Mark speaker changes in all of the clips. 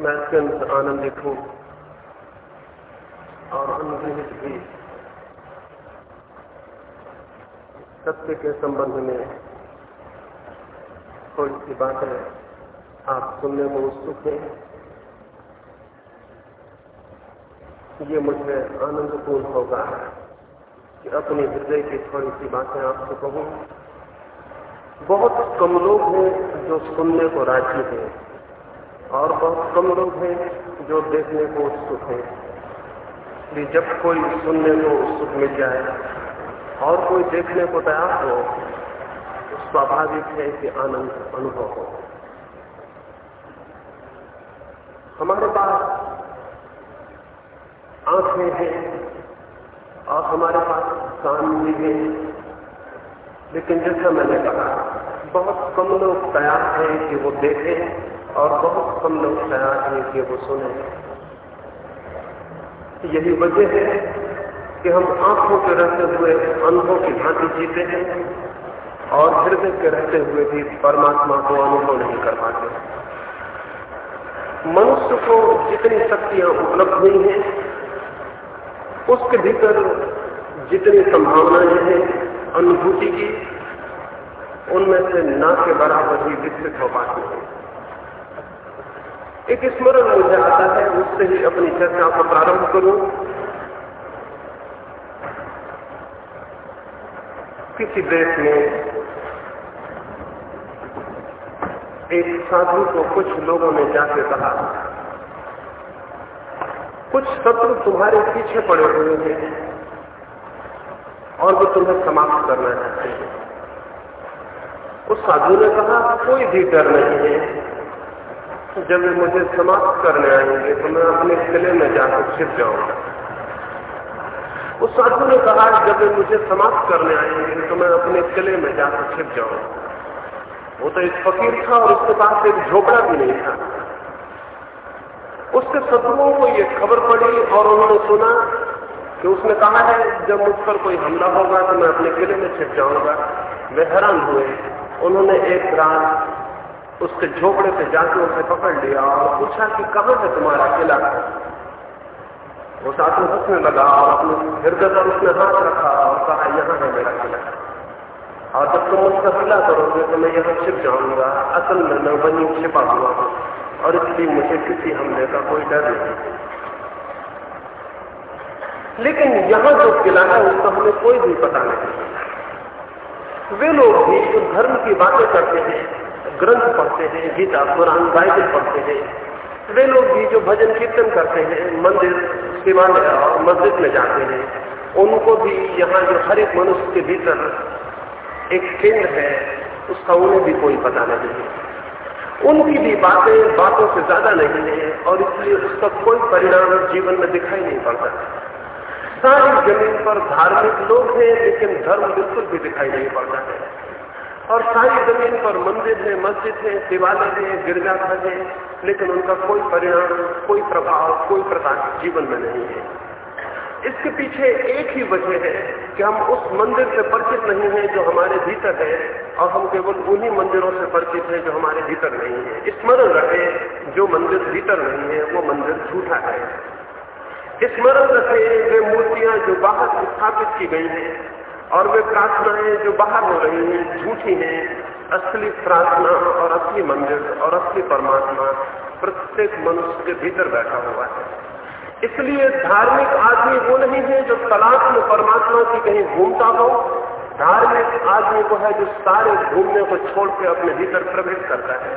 Speaker 1: मैं अत्यंत आनंदित हूँ और अनुभूत भी सत्य के संबंध में थोड़ी सी बातें आप सुनने में उत्सुक हैं ये मुझे आनंदपूर्ण होगा कि अपने हृदय की थोड़ी सी बातें आपसे कहूँ बहुत कम लोग हैं जो सुनने को राज़ी हैं और बहुत कम लोग हैं जो देखने को उत्सुक हैं। कि जब कोई सुनने को उत्सुक मिल जाए और कोई देखने को तैयार हो तो स्वाभाविक है कि आनंद अनुभव हो। हमारे पास आँखें हैं और हमारे पास कान भी हैं। लेकिन जैसा मैंने कहा, बहुत कम लोग तैयार हैं कि वो देखें। और बहुत कम लोग तैयार हैं कि वो सुने। यही वजह है कि हम आँखों के रहते हुए अनुभव की भांति जीते हैं और हृदय के रहते हुए भी परमात्मा को अनुभव नहीं कर पाते। मनुष्य को जितनी शक्तियाँ उपलब्ध हुई हैं, उसके भीतर जितनी संभावनाएँ हैं, अनुभूति की, उनमें से ना के बराबर ही विकसित हो पाती है। एक स्मरण मुझे आता है, उससे ही अपनी चर्चा को प्रारंभ करूँ। किसी देश में एक साधु को कुछ लोगों ने जाके कहा, कुछ शत्रु तुम्हारे पीछे पड़े हुए हैं और वो तुम्हें समाप्त करना चाहते हैं। उस साधु ने कहा, कोई भी डर नहीं है। जब वे मुझे समाप्त करने आएँगे तो मैं अपने किले में जाकर छिप जाऊँगा। उस साधु ने कहा, जब वे मुझे समाप्त करने आएँगे तो मैं अपने किले में जाकर छिप जाऊँगा। वो तो एक फकीर था और उसके पास एक झोपड़ा भी नहीं था। उसके शत्रुओं को ये खबर पड़ी और उन्होंने सुना कि उसने कहा है, जब मुझ पर कोई हमला होगा तो मैं अपने किले में छिप जाऊँगा। वे हैरान हुए। उन्होंने एक रात उसके झोपड़े पे जाके उसे पकड़ लिया और पूछा कि कहाँ है तुम्हारा किला वो साथ में हंसने लगा और अपने हृदय पर उसने हाथ रखा और कहा, यहाँ है मेरा किला। और जब तुम उसका किला करोगे तो मैं यहाँ छिप जाऊँगा। असल में मैं वहीं छिपा हुआ और इसलिए मुझे किसी हमले का कोई डर नहीं। लेकिन यहाँ जो किला है, उसका हमें कोई भी पता नहीं। वे लोग भी जो धर्म की बातें करते हैं ग्रंथ पढ़ते हैं, गीता, कुरान, बाइबल पढ़ते हैं। वे लोग भी जो भजन कीर्तन करते हैं, मंदिर शिवालय और मस्जिद में जाते हैं, उनको भी यहाँ जो हर एक मनुष्य के भीतर एक केंद्र है, उसका उन्हें भी कोई पता नहीं है। उनकी भी बातें, बातों से ज़्यादा नहीं है, और इसलिए उसका कोई परिणाम जीवन में दिखाई नहीं पड़ता। सारी ज़मीन पर धार्मिक लोग हैं, लेकिन धर्म बिल्कुल भी दिखाई नहीं पड़ता है। और सारी ज़मीन पर मंदिर है, मस्जिद है शिवालय है गिरजाघर है, लेकिन उनका कोई परिणाम, कोई प्रभाव, कोई प्रकाश जीवन में नहीं है। इसके पीछे एक ही वजह है कि हम उस मंदिर से परिचित नहीं है जो हमारे भीतर है, और हम केवल उन्हीं मंदिरों से परिचित है जो हमारे भीतर नहीं है। स्मरण रखे, जो मंदिर भीतर नहीं है, वो मंदिर झूठा है। स्मरण रखे, वे मूर्तियाँ जो बाहर स्थापित की गई हैं और वे प्रार्थनाएँ जो बाहर हो रही हैं, झूठी हैं, असली प्रार्थना और असली मंदिर और असली परमात्मा प्रत्येक मनुष्य के भीतर बैठा हुआ है। इसलिए धार्मिक आदमी वो नहीं है जो तलाश में परमात्मा की कहीं घूमता हो। धार्मिक आदमी वो है जो सारे घूमने को छोड़ के अपने भीतर प्रवेश करता है।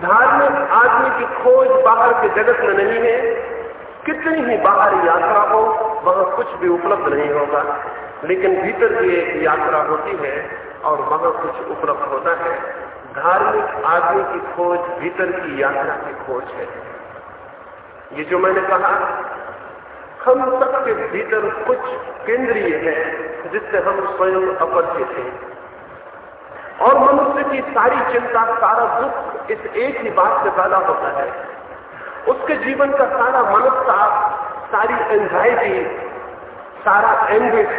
Speaker 1: धार्मिक आदमी की खोज बाहर के जगत में नहीं है। कितनी ही बाहर यात्रा हो वहाँ कुछ भी उपलब्ध नहीं होगा। लेकिन भीतर की एक यात्रा होती है और वहाँ कुछ उपलब्ध होता है। धार्मिक आदमी की खोज भीतर की यात्रा की खोज है। ये जो मैंने कहा, हम सबके भीतर कुछ केंद्रीय है जिससे हम स्वयं अपरिचित हैं। और मनुष्य की सारी चिंता, सारा दुख इस एक ही बात से पैदा होता है। उसके जीवन का सारा मनस्ता सारी एंजाइटी सारा एंबिट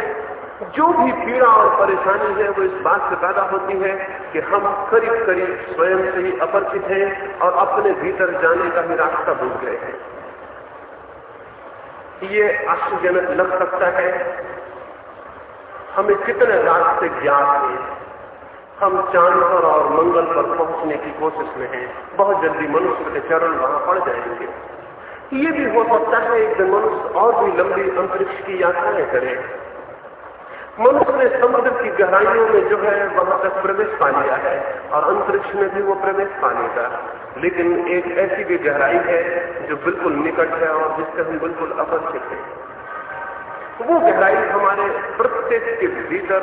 Speaker 1: जो भी पीड़ा और परेशानी है, वो इस बात से पैदा होती है कि हम करीब करीब स्वयं से ही अपरिचित हैं और अपने भीतर जाने का भी रास्ता भूल गए हैं। ये आश्चर्यजनक लग सकता है, हमें कितने रास्ते ज्ञात हैं। हम चाँद पर और मंगल पर पहुँचने की कोशिश में हैं। बहुत जल्दी मनुष्य के चरण वहाँ पड़ जाएँगे। ये भी हो सकता है दिन मनुष्य और भी लंबी अंतरिक्ष की यात्राएँ करे। मनुष्य ने समुद्र की गहराइयों में जो है वहाँ तक प्रवेश पा लिया है और अंतरिक्ष में भी वो प्रवेश पा लेगा। लेकिन एक ऐसी भी गहराई है जो बिल्कुल निकट है और जिससे हम बिल्कुल अपरिचित हैं। वो गहराई हमारे प्रत्येक के भीतर,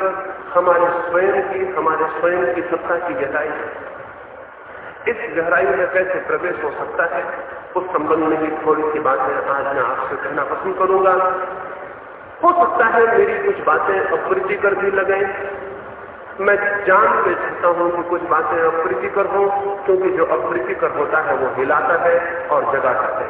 Speaker 1: हमारे स्वयं की, हमारे स्वयं की सत्ता की गहराई है। इस गहराई में कैसे प्रवेश हो सकता है, उस संबंध में भी थोड़ी सी बातें आज मैं आपसे कहना पसंद करूँगा। हो सकता है मेरी कुछ बातें अप्रीतिकर भी लगे मैं जान के चाहता हूँ कि कुछ बातें अप्रीतिकर हों, क्योंकि जो अप्रीतिकर होता है, वो हिलाता है और जगाता है।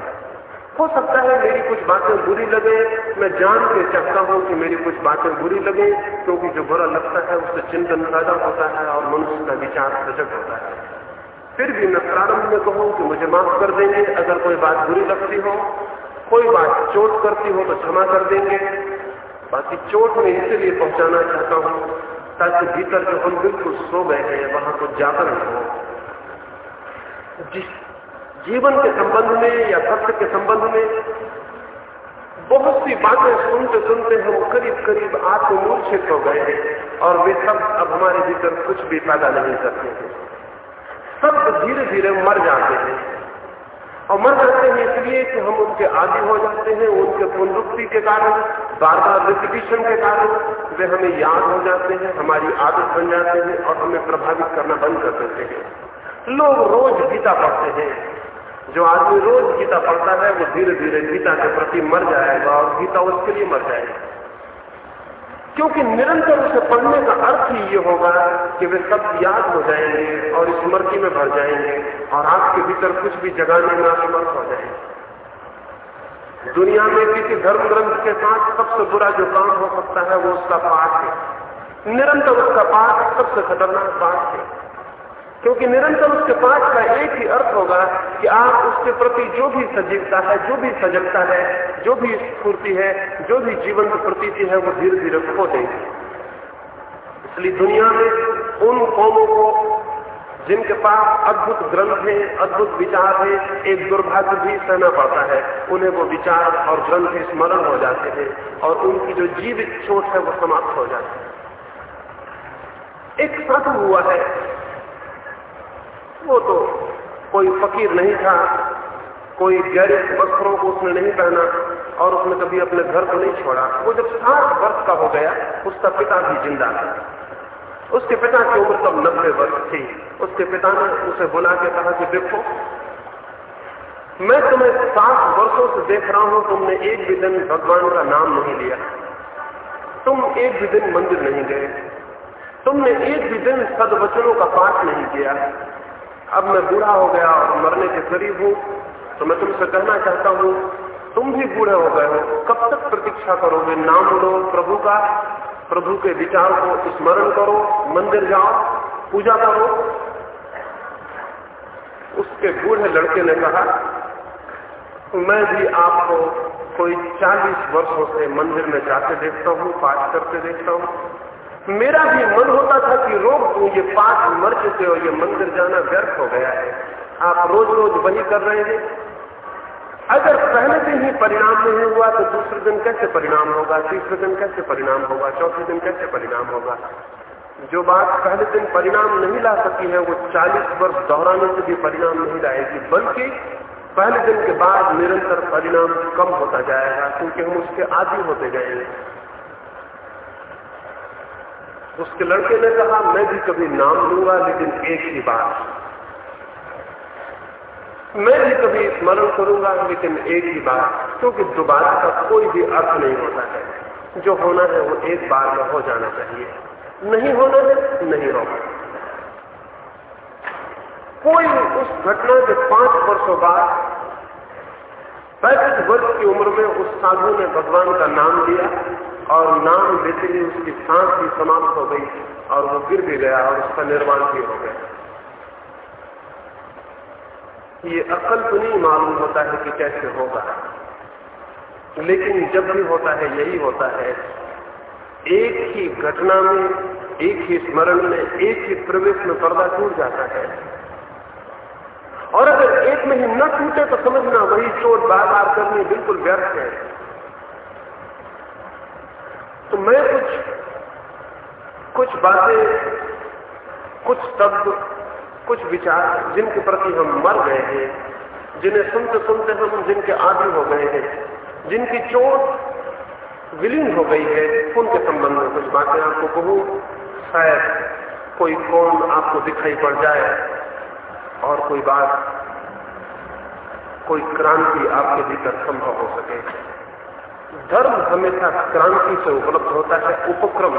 Speaker 1: हो सकता है मेरी कुछ बातें बुरी लगे। मैं जान के चाहता हूँ कि मेरी कुछ बातें बुरी लगे, क्योंकि जो बुरा लगता है, उससे चिंतन पैदा होता है और मनुष्य का विचार सजग होता है। फिर भी मैं प्रारंभ में कहूँ कि मुझे माफ़ कर देंगे। अगर कोई बात बुरी लगती हो, कोई बात चोट करती हो तो क्षमा कर देंगे। बाकी चोट में इसलिए पहुंचाना चाहता हूँ ताकि भीतर जो हम बिल्कुल सो गए हैं, वहाँ को जागरण हो। जीवन के संबंध में या सत्य के संबंध में बहुत सी बातें सुनते सुनते हम करीब करीब आत्ममूर्छित हो गए हैं और वे सब अब हमारे भीतर कुछ भी पैदा नहीं करते हैं। सब धीरे धीरे मर जाते हैं। और मर जाते हैं इसलिए कि हम उनके आदि हो जाते हैं, उनके पुनरुक्ति के कारण बार बार रिपीटिशन के कारण, वे हमें याद हो जाते हैं, हमारी आदत बन जाते हैं और हमें प्रभावित करना बंद कर देते हैं। लोग रोज गीता पढ़ते हैं। जो आदमी रोज गीता पढ़ता है, वो धीरे धीरे गीता के प्रति मर जाएगा और गीता उसके लिए मर जाएगी। क्योंकि निरंतर उसे पढ़ने का अर्थ ही ये होगा कि वे सब याद हो जाएँगे और स्मृति में भर जाएँगे और आपके भीतर कुछ भी जगाने में असमर्थ हो जाएँगे। दुनिया में किसी धर्म ग्रंथ के साथ सबसे बुरा जो काम हो सकता है वो उसका पाठ है। निरंतर उसका पाठ सबसे खतरनाक पाठ है। क्योंकि निरंतर उसके पास का एक ही अर्थ होगा कि आप उसके प्रति जो भी सजीवता है, जो भी सजगता है, जो भी स्फूर्ति है, जो भी जीवन की प्रतीति है, वो धीरे धीरे खो देंगे। इसलिए दुनिया में उन कौमों को जिनके पास अद्भुत ग्रंथ है, अद्भुत विचार है, एक दुर्भाग्य भी सहना पड़ता है। उन्हें वो विचार और ग्रंथ स्मरण हो जाते हैं और उनकी जो जीवित चोट है, वो समाप्त हो जाती है। एक साधु हुआ है। वो तो कोई फकीर नहीं था, कोई गैर वस्त्रों को उसने नहीं पहना और उसने कभी अपने घर को नहीं छोड़ा। वो जब साठ वर्ष का हो गया, उसका पिता भी ज़िंदा था। उसके पिता की उम्र तब नब्बे वर्ष थी। उसके पिता ने उसे बुला के कहा कि देखो, मैं तुम्हें सात वर्षों से देख रहा हूँ, तुमने एक भी दिन भगवान का नाम नहीं लिया। तुम एक भी दिन मंदिर नहीं गए। तुमने एक भी दिन सदवचनों का पाठ नहीं किया। अब मैं बूढ़ा हो गया और मरने के करीब हूँ तो मैं तुमसे कहना चाहता हूँ, तुम भी बूढ़े हो गए हो, कब तक प्रतीक्षा करोगे? नाम लो प्रभु का, प्रभु के विचार को स्मरण करो, मंदिर जाओ, पूजा करो। उसके बूढ़े लड़के ने कहा, मैं भी आपको कोई चालीस वर्षों से मंदिर में जाते देखता हूँ, पाठ करते देखता हूँ। मेरा भी मन होता था कि रोक दू ये पाठ मर चुके हो, ये मंदिर जाना व्यर्थ हो गया है। आप रोज रोज वही कर रहे हैं। अगर पहले दिन ही परिणाम नहीं हुआ तो दूसरे दिन कैसे परिणाम होगा? तीसरे दिन कैसे परिणाम होगा? चौथे दिन कैसे परिणाम होगा? जो बात पहले दिन परिणाम नहीं ला सकी है, वो 40 वर्ष दोहराने से भी परिणाम नहीं लाएगी, बल्कि पहले दिन के बाद निरंतर परिणाम कम होता जाएगा, क्योंकि हम उसके आदि होते गए उसके लड़के ने कहा, मैं भी कभी नाम लूँगा, लेकिन एक ही बात। मैं भी कभी स्मरण करूँगा, लेकिन एक ही बात, क्योंकि दोबारा का कोई भी अर्थ नहीं होता है। जो होना है, वो एक बार में हो जाना चाहिए। नहीं होना है, नहीं होगा। कोई उस घटना के पाँच वर्षों बाद पैंतीस वर्ष की उम्र में उस साधु ने भगवान का नाम लिया। और नाम लेते ही उसकी सांस भी समाप्त हो गई और वो गिर भी गया और उसका निर्माण भी हो गया। ये अक्ल तो नहीं मालूम होता है कि कैसे होगा। लेकिन जब भी होता है, यही होता है। एक ही घटना में, एक ही स्मरण में, एक ही प्रवेश में पर्दा टूट जाता है। और अगर एक में ही न टूटे तो समझना, वही चोट बार बार करनी बिल्कुल व्यर्थ है। तो मैं कुछ कुछ बातें, कुछ शब्द कुछ विचार जिनके प्रति हम मर गए हैं, जिन्हें सुनते सुनते हम जिनके आदि हो गए हैं, जिनकी चोट विलीन हो गई है, उनके संबंध में कुछ बातें आपको कहूँ, शायद कोई कौन आपको दिखाई पड़ जाए, और कोई बात, कोई क्रांति आपके भीतर संभव हो सके। धर्म हमेशा क्रांति से उपलब्ध होता है, उपक्रम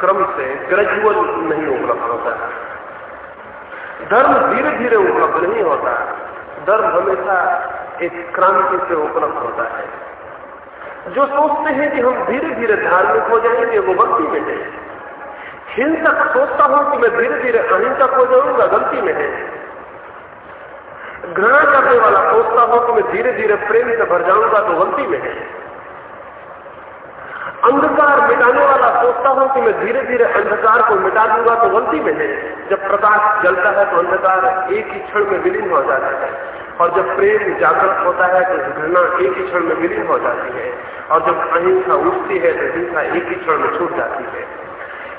Speaker 1: क्रम से ग्रेजुअल नहीं उपलब्ध होता है। धर्म धीरे धीरे उपलब्ध नहीं होता, धर्म हमेशा एक क्रांति से उपलब्ध होता है। जो सोचते हैं कि हम धीरे धीरे धार्मिक हो जाएँगे, वो गलती में है। हिंसक सोचता हूँ कि मैं धीरे धीरे अहिंसक हो जाऊँगा, गलती में है। घृणा करने वाला सोचता हूँ कि मैं धीरे धीरे प्रेम से भर जाऊँगा तो गलती में है। अंधकार मिटाने वाला सोचता हूँ कि मैं धीरे धीरे अंधकार को मिटा दूँगा तो गलती में है। जब प्रकाश जलता है तो अंधकार एक ही क्षण में विलीन हो जाता है। और जब प्रेम जागृत होता है तो घृणा एक ही क्षण में विलीन हो जाती है। और जब अहिंसा उठती है तो हिंसा एक ही क्षण में छूट जाती है।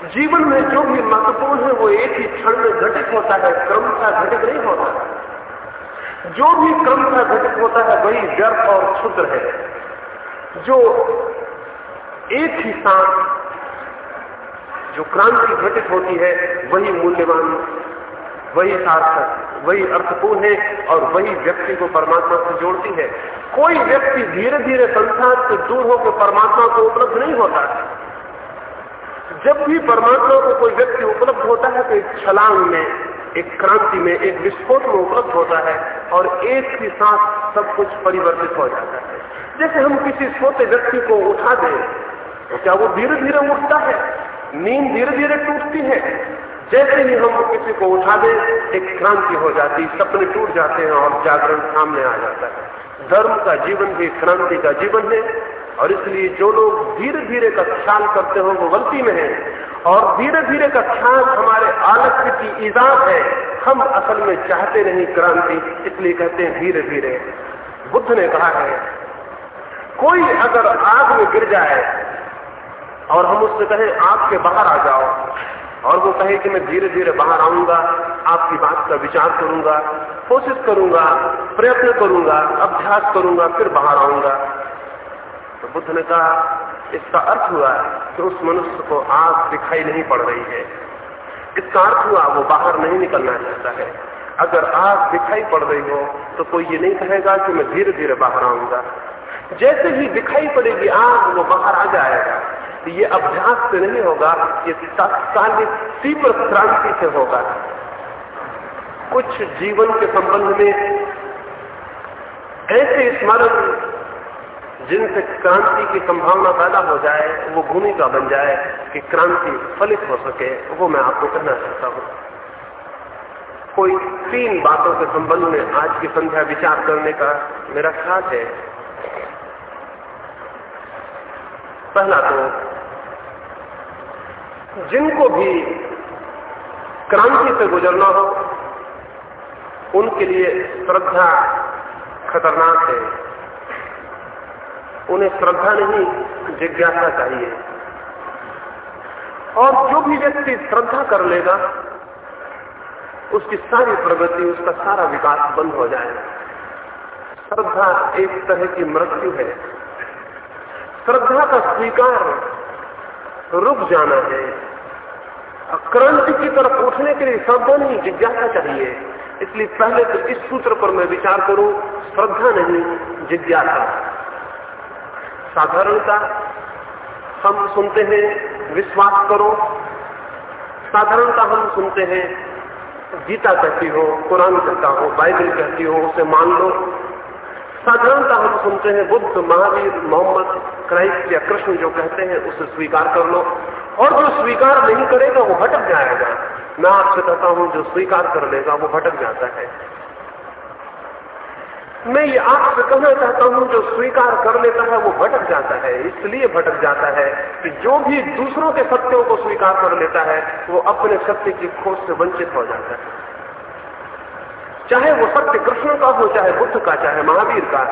Speaker 1: जीवन में जो भी महत्वपूर्ण है, वो एक ही क्षण में घटित होता है। क्रम का घटित नहीं होता। जो भी क्रम का घटित होता है, वही व्यर्थ और क्षुद्र है। जो एक ही साथ जो क्रांति घटित होती है, वही मूल्यवान, वही सार्थक, वही अर्थपूर्ण है और वही व्यक्ति को परमात्मा से जोड़ती है। कोई व्यक्ति धीरे धीरे संसार से दूर होकर परमात्मा को उपलब्ध नहीं होता जब भी परमात्मा को कोई व्यक्ति उपलब्ध होता है तो एक छलांग में, एक क्रांति में, एक विस्फोट में उपलब्ध होता है और एक ही साथ सब कुछ परिवर्तित हो जाता है। जैसे हम किसी छोटे व्यक्ति को उठा दें क्या वो धीरे धीरे उठता है? नींद धीरे धीरे टूटती है। जैसे ही हम किसी को उठा दें, एक क्रांति हो जाती, सपने टूट जाते हैं और जागरण सामने आ जाता है। धर्म का जीवन भी क्रांति का जीवन है और इसलिए जो लोग धीरे धीरे का ख्याल करते हो, वो गलती में है। और धीरे धीरे का ख्याल हमारे आलस्य की ईजाद है। हम असल में चाहते नहीं क्रांति, इसलिए कहते हैं धीरे धीरे बुद्ध ने कहा है, कोई अगर आग में गिर जाए और हम उससे कहें, आपके बाहर आ जाओ। और वो कहे कि मैं धीरे धीरे बाहर आऊँगा, आपकी बात का विचार करूँगा, कोशिश करूँगा, प्रयत्न करूँगा, अभ्यास करूँगा, फिर बाहर आऊँगा। तो बुद्ध ने कहा, इसका अर्थ हुआ कि उस मनुष्य को आग दिखाई नहीं पड़ रही है। इसका अर्थ हुआ, वो बाहर नहीं निकलना चाहता है। अगर आग दिखाई पड़ रही हो तो कोई ये नहीं कहेगा कि मैं धीरे धीरे बाहर आऊँगा। जैसे ही दिखाई पड़ेगी आग, वो बाहर आ जाएगा। ये अभ्यास से नहीं होगा, ये तात्कालिक तीव्र क्रांति से होगा। कुछ जीवन के संबंध में ऐसे स्मरण जिनसे क्रांति की संभावना पैदा हो जाए, वो भूमिका बन जाए कि क्रांति फलित हो सके, वो मैं आपको कहना चाहता हूँ। कोई तीन बातों के संबंध में आज की संध्या विचार करने का मेरा ख्याल है। पहला तो जिनको भी क्रांति से गुजरना हो, उनके लिए श्रद्धा खतरनाक है। उन्हें श्रद्धा नहीं, जिज्ञासा चाहिए। और जो भी व्यक्ति श्रद्धा कर लेगा, उसकी सारी प्रगति, उसका सारा विकास बंद हो जाएगा। श्रद्धा एक तरह की मृत्यु है। श्रद्धा का स्वीकार। रुक जाना है। क्रांति की तरफ़ उठने के लिए नहीं जिज्ञासा चाहिए। इसलिए पहले तो इस सूत्र पर मैं विचार करूँ, श्रद्धा नहीं, जिज्ञासा। साधारणता, हम सुनते हैं, विश्वास करो। साधारणता हम सुनते हैं, गीता कहती हो, कुरान कहता हो, बाइबल कहती हो, उसे मान लो। साधारणता हम सुनते हैं बुद्ध, महावीर, मोहम्मद क्राइस्ट या कृष्ण जो कहते हैं, उसे स्वीकार कर लो। और जो स्वीकार नहीं करेगा, वो भटक जाएगा। मैं आपसे कहता हूँ, जो स्वीकार कर लेगा, वो भटक जाता है। मैं ये आपसे कहना चाहता हूँ, जो स्वीकार कर लेता है, वो भटक जाता है। इसलिए भटक जाता है कि जो भी दूसरों के सत्यों को स्वीकार कर लेता है, वो अपने सत्य की खोज से वंचित हो जाता है। चाहे वो सत्य कृष्ण का हो, चाहे बुद्ध का, चाहे महावीर का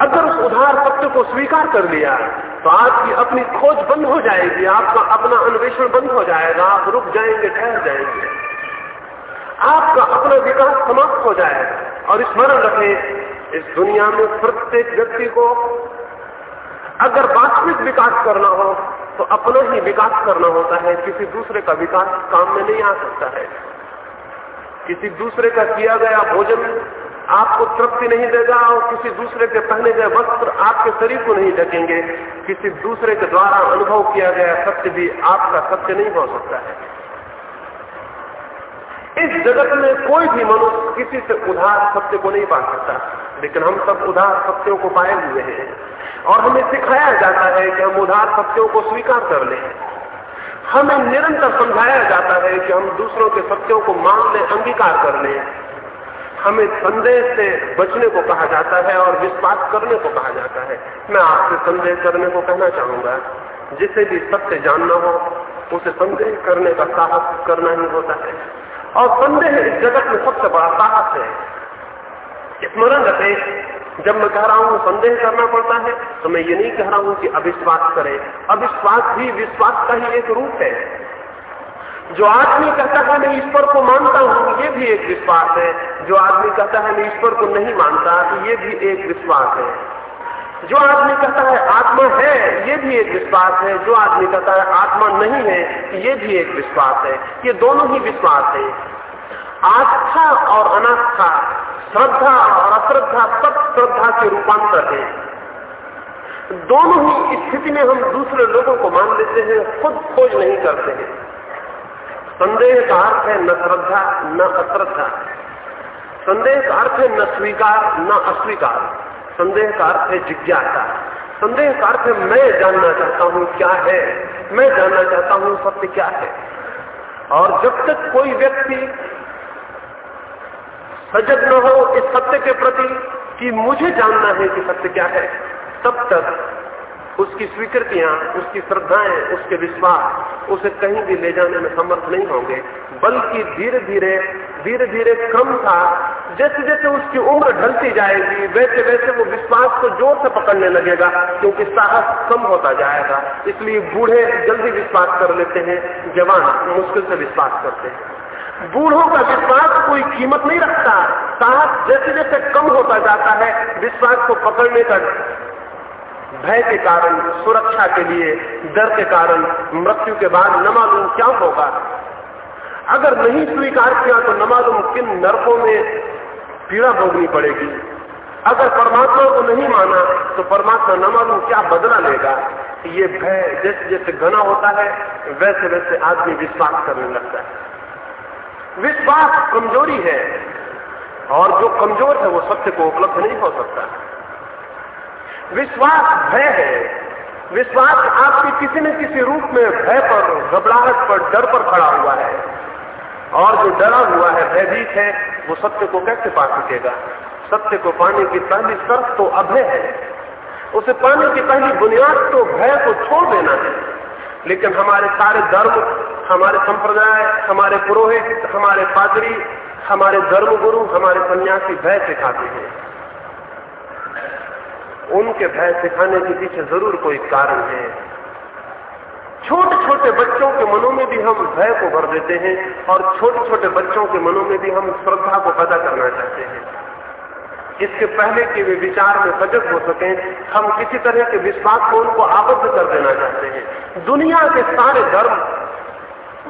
Speaker 1: अगर उस उधार सत्य को स्वीकार कर लिया तो आपकी अपनी खोज बंद हो जाएगी, आपका अपना अन्वेषण बंद हो जाएगा, आप रुक जाएँगे, ठहर जाएँगे। आपका अपना विकास समाप्त हो जाएगा। और स्मरण रखें, इस दुनिया में प्रत्येक व्यक्ति को अगर वास्तविक विकास करना हो तो अपना ही विकास करना होता है। किसी दूसरे का विकास काम में नहीं आ सकता है। किसी दूसरे का किया गया भोजन आपको तृप्ति नहीं देगा और किसी दूसरे के पहने गए वस्त्र आपके शरीर को नहीं ढकेंगे। किसी दूसरे के द्वारा अनुभव किया गया सत्य भी आपका सत्य नहीं हो सकता है। इस जगत में कोई भी मनुष्य किसी से उधार सत्य को नहीं पा सकता। लेकिन हम सब उधार सत्यों को पाए हुए हैं। और हमें सिखाया जाता है कि हम उधार सत्यों को स्वीकार कर लें। हमें निरंतर समझाया जाता है कि हम दूसरों के सत्यों को मान लें अंगीकार कर लें। हमें संदेह से बचने को कहा जाता है और विश्वास करने को कहा जाता है। मैं आपसे संदेह करने को कहना चाहूँगा, जिसे भी सत्य जानना हो, उसे संदेह करने का साहस करना ही होता है। और संदेह जगत में सबसे बड़ा साहस है स्मरण रखें, जब मैं कह रहा हूँ संदेह करना पड़ता है तो मैं ये नहीं कह रहा हूँ कि अविश्वास करें। अविश्वास भी विश्वास का ही एक रूप है। जो आदमी कहता है, मैं ईश्वर को मानता हूँ, ये भी एक विश्वास है। जो आदमी कहता है, मैं ईश्वर को नहीं मानता, ये भी एक विश्वास है। जो आदमी कहता है, आत्मा है, ये भी एक विश्वास है। जो आदमी कहता है, आत्मा नहीं है, ये भी एक विश्वास है। ये दोनों ही विश्वास है। आस्था और अनास्था, श्रद्धा और अश्रद्धा, सब श्रद्धा के रूपांतर है। दोनों ही स्थिति में हम दूसरे लोगों को मान लेते हैं, खुद खोज नहीं करते हैं। संदेह का अर्थ है न श्रद्धा, न अश्रद्धा संदेह का अर्थ है न स्वीकार, न अस्वीकार। संदेह का अर्थ है जिज्ञासा। संदेह का अर्थ है मैं जानना चाहता हूँ क्या है, मैं जानना चाहता हूँ सत्य क्या है। और जब तक कोई व्यक्ति सजग न हो इस सत्य के प्रति कि मुझे जानना है कि सत्य क्या है, तब तक उसकी स्वीकृतियाँ, उसकी श्रद्धाएँ, उसके विश्वास, उसे कहीं भी ले जाने में समर्थ नहीं होंगे। बल्कि धीरे धीरे धीरे धीरे कम था। जैसे जैसे उसकी उम्र ढलती जाएगी वैसे वैसे वो विश्वास को ज़ोर से पकड़ने लगेगा, क्योंकि साहस कम होता जाएगा। इसलिए बूढ़े जल्दी विश्वास कर लेते हैं, जवान मुश्किल से विश्वास करते हैं। बूढ़ों का विश्वास कोई कीमत नहीं रखता। साहस जैसे जैसे कम होता जाता है, विश्वास को पकड़ने का भय के कारण, सुरक्षा के लिए, डर के कारण, मृत्यु के बाद न मालूम क्या होगा। अगर नहीं स्वीकार किया तो न मालूम किन नरकों में पीड़ा भोगनी पड़ेगी। अगर परमात्मा को नहीं माना तो परमात्मा न मालूम क्या बदला लेगा। ये भय जैसे जैसे घना होता है, वैसे वैसे आदमी विश्वास करने लगता है। विश्वास कमज़ोरी है, और जो कमज़ोर है वो सत्य को उपलब्ध नहीं हो सकता। विश्वास भय है। विश्वास आपके किसी न किसी रूप में भय पर, घबराहट पर, डर पर खड़ा हुआ है। और जो डरा हुआ है, भयभीत है, वो सत्य को कैसे पा सकेगा? सत्य को पाने की पहली शर्त तो अभय है। उसे पाने की पहली बुनियाद तो भय को छोड़ देना है। लेकिन हमारे सारे धर्म, हमारे संप्रदाय, हमारे पुरोहित, हमारे पादरी, हमारे धर्मगुरु, हमारे सन्यासी भय सिखाते हैं। उनके भय सिखाने के पीछे ज़रूर कोई कारण है। छोटे छोटे बच्चों के मनों में भी हम भय को भर देते हैं और छोटे छोटे बच्चों के मनों में भी हम श्रद्धा को पैदा करना चाहते हैं। इसके पहले कि वे विचार में सजग हो सके, हम किसी तरह के विश्वास को उनको आबद्ध कर देना चाहते हैं। दुनिया के सारे धर्म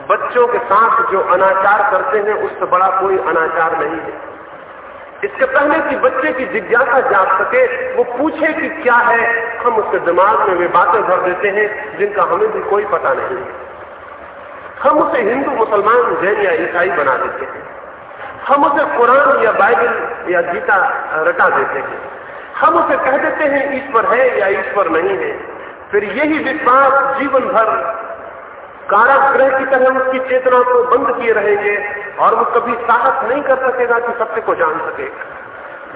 Speaker 1: बच्चों के साथ जो अनाचार करते हैं, उससे बड़ा कोई अनाचार नहीं है। इसके पहले कि बच्चे की जिज्ञासा जाग सके, वो पूछे कि क्या है, हम उसके दिमाग में वे बातें भर देते हैं, जिनका हमें भी कोई पता नहीं। हम उसे हिंदू, मुसलमान, जैन या ईसाई बना देते हैं। हम उसे कुरान या बाइबल या गीता रटा देते हैं। हम उसे कह देते हैं, ईश्वर है या ईश्वर नहीं है। फिर यही विश्वास जीवन भर कारागृह की तरह उसकी चेतना को बंद किए रहेंगे और वो कभी साहस नहीं कर सकेगा कि सत्य को जान सके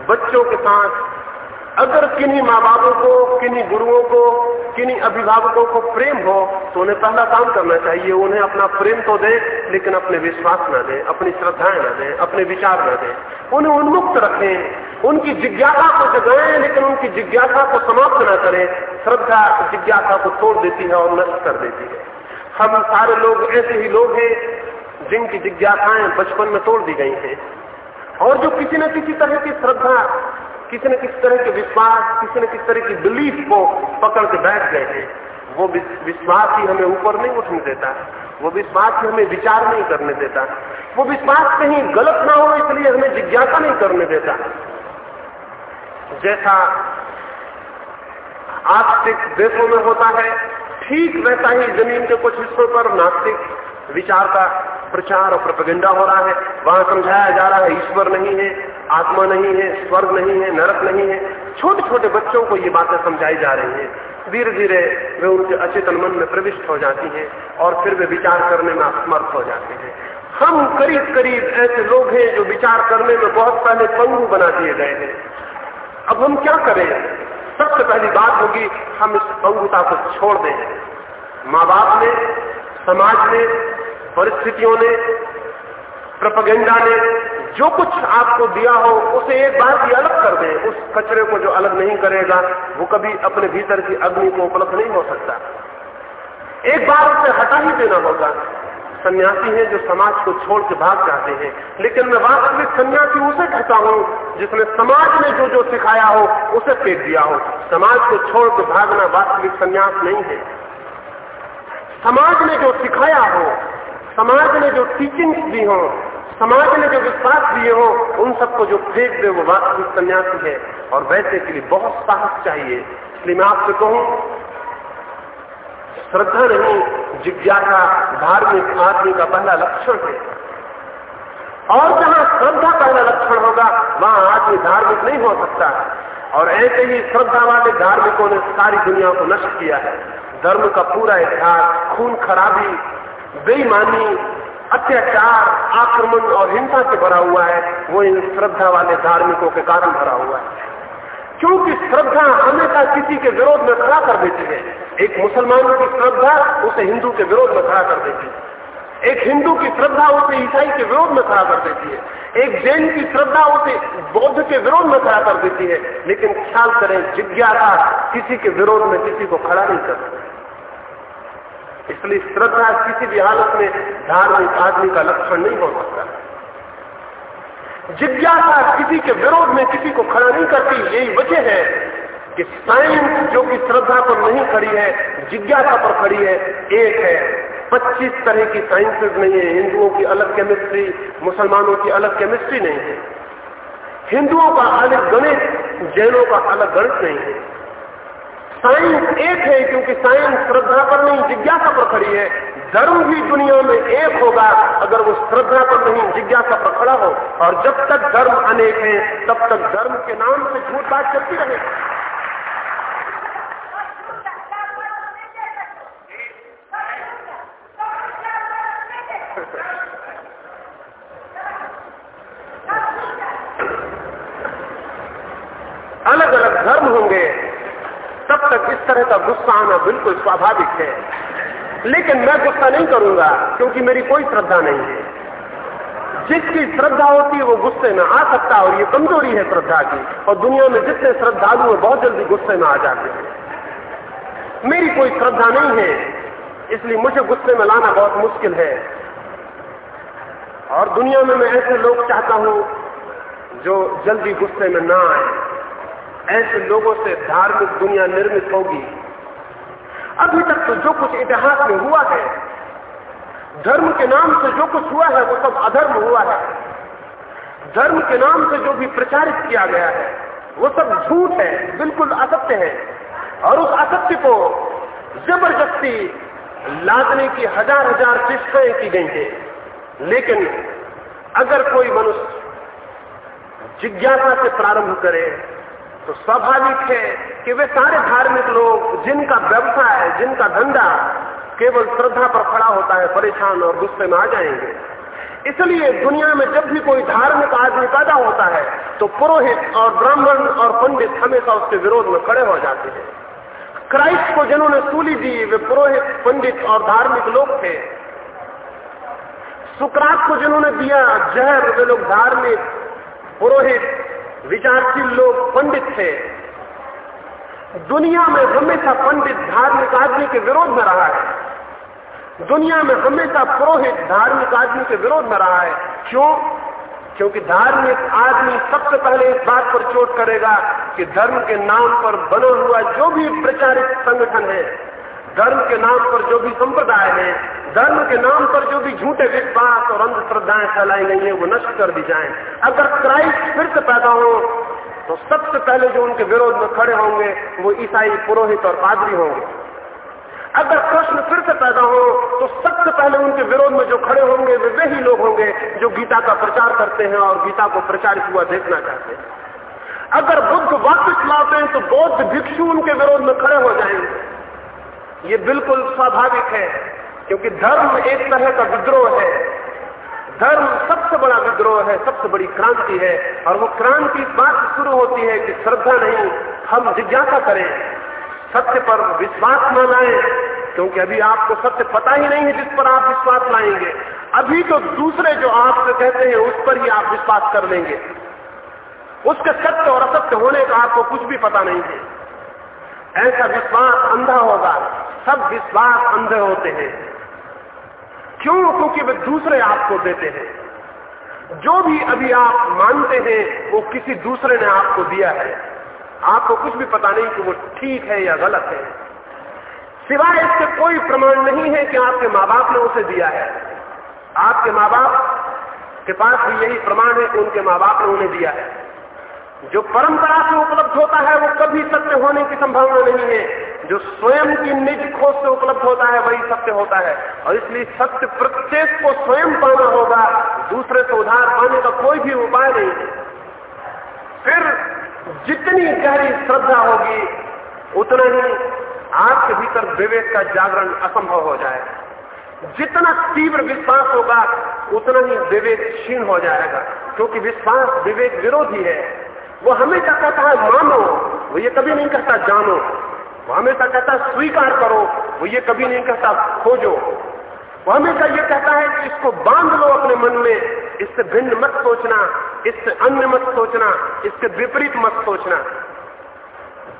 Speaker 1: बच्चों के साथ, अगर किन्हीं माँ बापों को, किन्हीं गुरुओं को, किन्हीं अभिभावकों को प्रेम हो तो उन्हें पहला काम करना चाहिए, उन्हें अपना प्रेम तो दे, लेकिन अपने विश्वास न दे, अपनी श्रद्धाएँ न दे, अपने विचार न दे। उन्हें उन्मुक्त रखें, उनकी जिज्ञासा को जगाएँ, लेकिन उनकी जिज्ञासा को समाप्त न करें। श्रद्धा जिज्ञासा को तोड़ देती है और नष्ट कर देती है। हम सारे लोग ऐसे ही लोग हैं जिनकी जिज्ञासाएँ बचपन में तोड़ दी गई हैं। और जो किसी न किसी तरह की श्रद्धा, किसी न किसी तरह के विश्वास, किसी न किसी तरह की बिलीफ को पकड़ के बैठ गए हैं, वो विश्वास ही हमें ऊपर नहीं उठने देता, वो विश्वास ही हमें विचार नहीं करने देता, वो विश्वास कहीं गलत ना हो इसलिए हमें जिज्ञासा नहीं करने देता। जैसा आस्तिक देशों में होता है ठीक वैसा ही ज़मीन के कुछ हिस्सों पर नास्तिक विचार का प्रचार और प्रपगंडा हो रहा है। वहाँ समझाया जा रहा है, ईश्वर नहीं है, आत्मा नहीं है, स्वर्ग नहीं है, नरक नहीं है। छोटे छोटे बच्चों को ये बातें समझाई जा रही हैं। धीरे धीरे वे उनके अचेतन मन में प्रविष्ट हो जाती हैं और फिर वे विचार करने में असमर्थ हो जाते हैं। हम करीब करीब ऐसे लोग हैं जो विचार करने में बहुत पहले पंगु बना दिए गए हैं। अब हम क्या करें? सबसे पहली बात होगी, हम इस अंगुता को छोड़ दें। माँ बाप ने, समाज ने, परिस्थितियों ने, प्रपगेंडा ने, जो कुछ आपको दिया हो, उसे एक बार भी अलग कर दें। उस कचरे को जो अलग नहीं करेगा, वो कभी अपने भीतर की अग्नि को उपलब्ध नहीं हो सकता। एक बार उसे हटा ही देना होगा। सन्यासी हैं जो समाज को छोड़ के भाग जाते हैं। लेकिन मैं वास्तविक सन्यासी उसे कहता हूँ, जिसने समाज ने जो जो सिखाया हो, उसे फेंक दिया हो। समाज को छोड़ के भागना वास्तविक सन्यास नहीं है। समाज ने जो सिखाया हो, समाज ने जो टीचिंग्स दी हो, समाज ने जो विश्वास दिए हो, उन सबको जो फेंक दे, वो वास्तविक सन्यासी है। और वैसे के लिए बहुत साहस चाहिए। इसलिए मैं आपसे कहूँ श्रद्धा नहीं जिज्ञासा, धार्मिक आदमी का पहला लक्षण है। और जहाँ श्रद्धा पहला लक्षण होगा, वहाँ आदमी धार्मिक नहीं हो सकता। और ऐसे ही श्रद्धा वाले धार्मिकों ने सारी दुनिया को नष्ट किया है। धर्म का पूरा इतिहास, खून खराबी, बेईमानी, अत्याचार, आक्रमण और हिंसा से भरा हुआ है। वो इन श्रद्धा वाले धार्मिकों के कारण भरा हुआ है। क्योंकि श्रद्धा हमेशा किसी के विरोध में खड़ा कर देती है। एक मुसलमान की श्रद्धा उसे हिंदू के विरोध में खड़ा कर देती है। एक हिंदू की श्रद्धा उसे ईसाई के विरोध में खड़ा कर देती है। एक जैन की श्रद्धा उसे बौद्ध के विरोध में खड़ा कर देती है। लेकिन ख्याल करें, जिज्ञासा किसी के विरोध में किसी को खड़ा नहीं कर इसलिए श्रद्धा किसी भी हालत में धार्मिक आदमी का लक्षण नहीं हो सकता। जिज्ञासा किसी के विरोध में किसी को खड़ा नहीं करती, यही वजह है कि साइंस जो कि श्रद्धा पर नहीं खड़ी है, जिज्ञासा पर खड़ी है, एक है 25 तरह की साइंसेज नहीं है। हिंदुओं की अलग केमिस्ट्री मुसलमानों की अलग केमिस्ट्री नहीं है। हिंदुओं का अलग गणित, जैनों का अलग गणित नहीं है। साइंस एक है, क्योंकि साइंस श्रद्धा पर नहीं, जिज्ञासा पर खड़ी है। धर्म भी दुनिया में एक होगा, अगर वो श्रद्धा पर नहीं, जिज्ञासा पर खड़ा हो। और जब तक धर्म अनेक है, तब तक धर्म के नाम से झूठ बात चलती रहेगी। अलग अलग धर्म होंगे, तब तक इस तरह का गुस्सा आना बिल्कुल स्वाभाविक है। लेकिन मैं गुस्सा नहीं करूँगा, क्योंकि मेरी कोई श्रद्धा नहीं है। जिसकी श्रद्धा होती है, वो गुस्से में आ सकता है, और ये कमज़ोरी है श्रद्धा की। और दुनिया में जितने श्रद्धालु हैं, बहुत जल्दी गुस्से में आ जाते हैं। मेरी कोई श्रद्धा नहीं है, इसलिए मुझे गुस्से में लाना बहुत मुश्किल है। और दुनिया में मैं ऐसे लोग चाहता हूँ, जो जल्दी गुस्से में ना आए। ऐसे लोगों से धार्मिक दुनिया निर्मित होगी। अभी तक तो जो कुछ इतिहास में हुआ है, धर्म के नाम से जो कुछ हुआ है, वो सब अधर्म हुआ है। धर्म के नाम से जो भी प्रचारित किया गया है, वो सब झूठ है, बिल्कुल असत्य है। और उस असत्य को ज़बरदस्ती लादने की हज़ार हज़ार चेष्टाएँ की गई हैं। लेकिन अगर कोई मनुष्य जिज्ञासा से प्रारंभ करे तो स्वाभाविक है कि वे सारे धार्मिक लोग, जिनका व्यवसाय, जिनका धंधा केवल श्रद्धा पर खड़ा होता है, परेशान और गुस्से में आ जाएँगे। इसलिए दुनिया में जब भी कोई धार्मिक आदमी पैदा होता है तो पुरोहित और ब्राह्मण और पंडित हमेशा उसके विरोध में खड़े हो जाते हैं। क्राइस्ट को जिन्होंने सूली दी, वे पुरोहित, पंडित और धार्मिक लोग थे। सुकरात को जिन्होंने दिया, जहर, वे लोग धार्मिक, पुरोहित विचारशील लोग पंडित थे। दुनिया में हमेशा पंडित धार्मिक आदमी के विरोध में रहा है। दुनिया में हमेशा पुरोहित धार्मिक आदमी के विरोध में रहा है। क्यों? क्योंकि धार्मिक आदमी सबसे पहले इस बात पर चोट करेगा कि धर्म के नाम पर बना हुआ जो भी प्रचारित संगठन है, धर्म के नाम पर जो भी संप्रदाय है धर्म के नाम पर जो भी झूठे विश्वास और अंधश्रद्धाएँ फैलाई गई है, वो नष्ट कर दी जाएँ। अगर क्राइस्ट फिर से पैदा हो तो सबसे पहले जो उनके विरोध में खड़े होंगे, वो ईसाई पुरोहित और पादरी होंगे। अगर कृष्ण फिर से पैदा हो तो सबसे पहले उनके विरोध में जो खड़े होंगे, वे वही लोग होंगे जो गीता का प्रचार करते हैं और गीता को प्रचारित हुआ देखना चाहते हैं। अगर बुद्ध वापस लाते हैं तो बौद्ध भिक्षु उनके विरोध में खड़े हो जाएँगे। ये बिल्कुल स्वाभाविक है। क्योंकि धर्म एक तरह का विद्रोह है। धर्म सबसे बड़ा विद्रोह है, सबसे बड़ी क्रांति है। और वो क्रांति बात शुरू होती है कि श्रद्धा नहीं, हम जिज्ञासा करें। सत्य पर विश्वास न लाएँ, क्योंकि अभी आपको सत्य पता ही नहीं है जिस पर आप विश्वास लाएँगे। अभी तो दूसरे जो आपसे कहते हैं, उस पर ही आप विश्वास कर लेंगे। उसके सत्य और असत्य होने का आपको कुछ भी पता नहीं है। ऐसा विश्वास अंधा होगा। सब विश्वास अंधे होते हैं। क्यों क्योंकि वे दूसरे आपको देते हैं? जो भी अभी आप मानते हैं, वो किसी दूसरे ने आपको दिया है। आपको कुछ भी पता नहीं कि वो ठीक है या गलत है। सिवाय इसके कोई प्रमाण नहीं है कि आपके माँ बाप ने उसे दिया है। आपके माँ बाप के पास भी यही प्रमाण है कि उनके माँ बाप ने उन्हें दिया है। जो परंपरा से उपलब्ध होता है, वो कभी सत्य होने की संभावना नहीं है। जो स्वयं की निज खोज से उपलब्ध होता है, वही सत्य होता है। और इसलिए सत्य प्रत्येक को स्वयं पाना होगा, दूसरे से उधार पाने का कोई भी उपाय नहीं। है फिर जितनी गहरी श्रद्धा होगी, उतना ही आपके भीतर विवेक का जागरण असंभव हो जाएगा। जितना तीव्र विश्वास होगा, उतना ही विवेक क्षीण हो जाएगा। क्योंकि विश्वास विवेक विरोधी है। वो हमेशा कहता है, मानो। वो ये कभी नहीं कहता, जानो। वो हमेशा कहता है, स्वीकार करो। वो ये कभी नहीं कहता, खोजो। वो हमेशा ये कहता है कि इसको बाँध लो अपने मन में। इससे भिन्न मत सोचना। इससे अन्य मत सोचना। इससे विपरीत मत सोचना।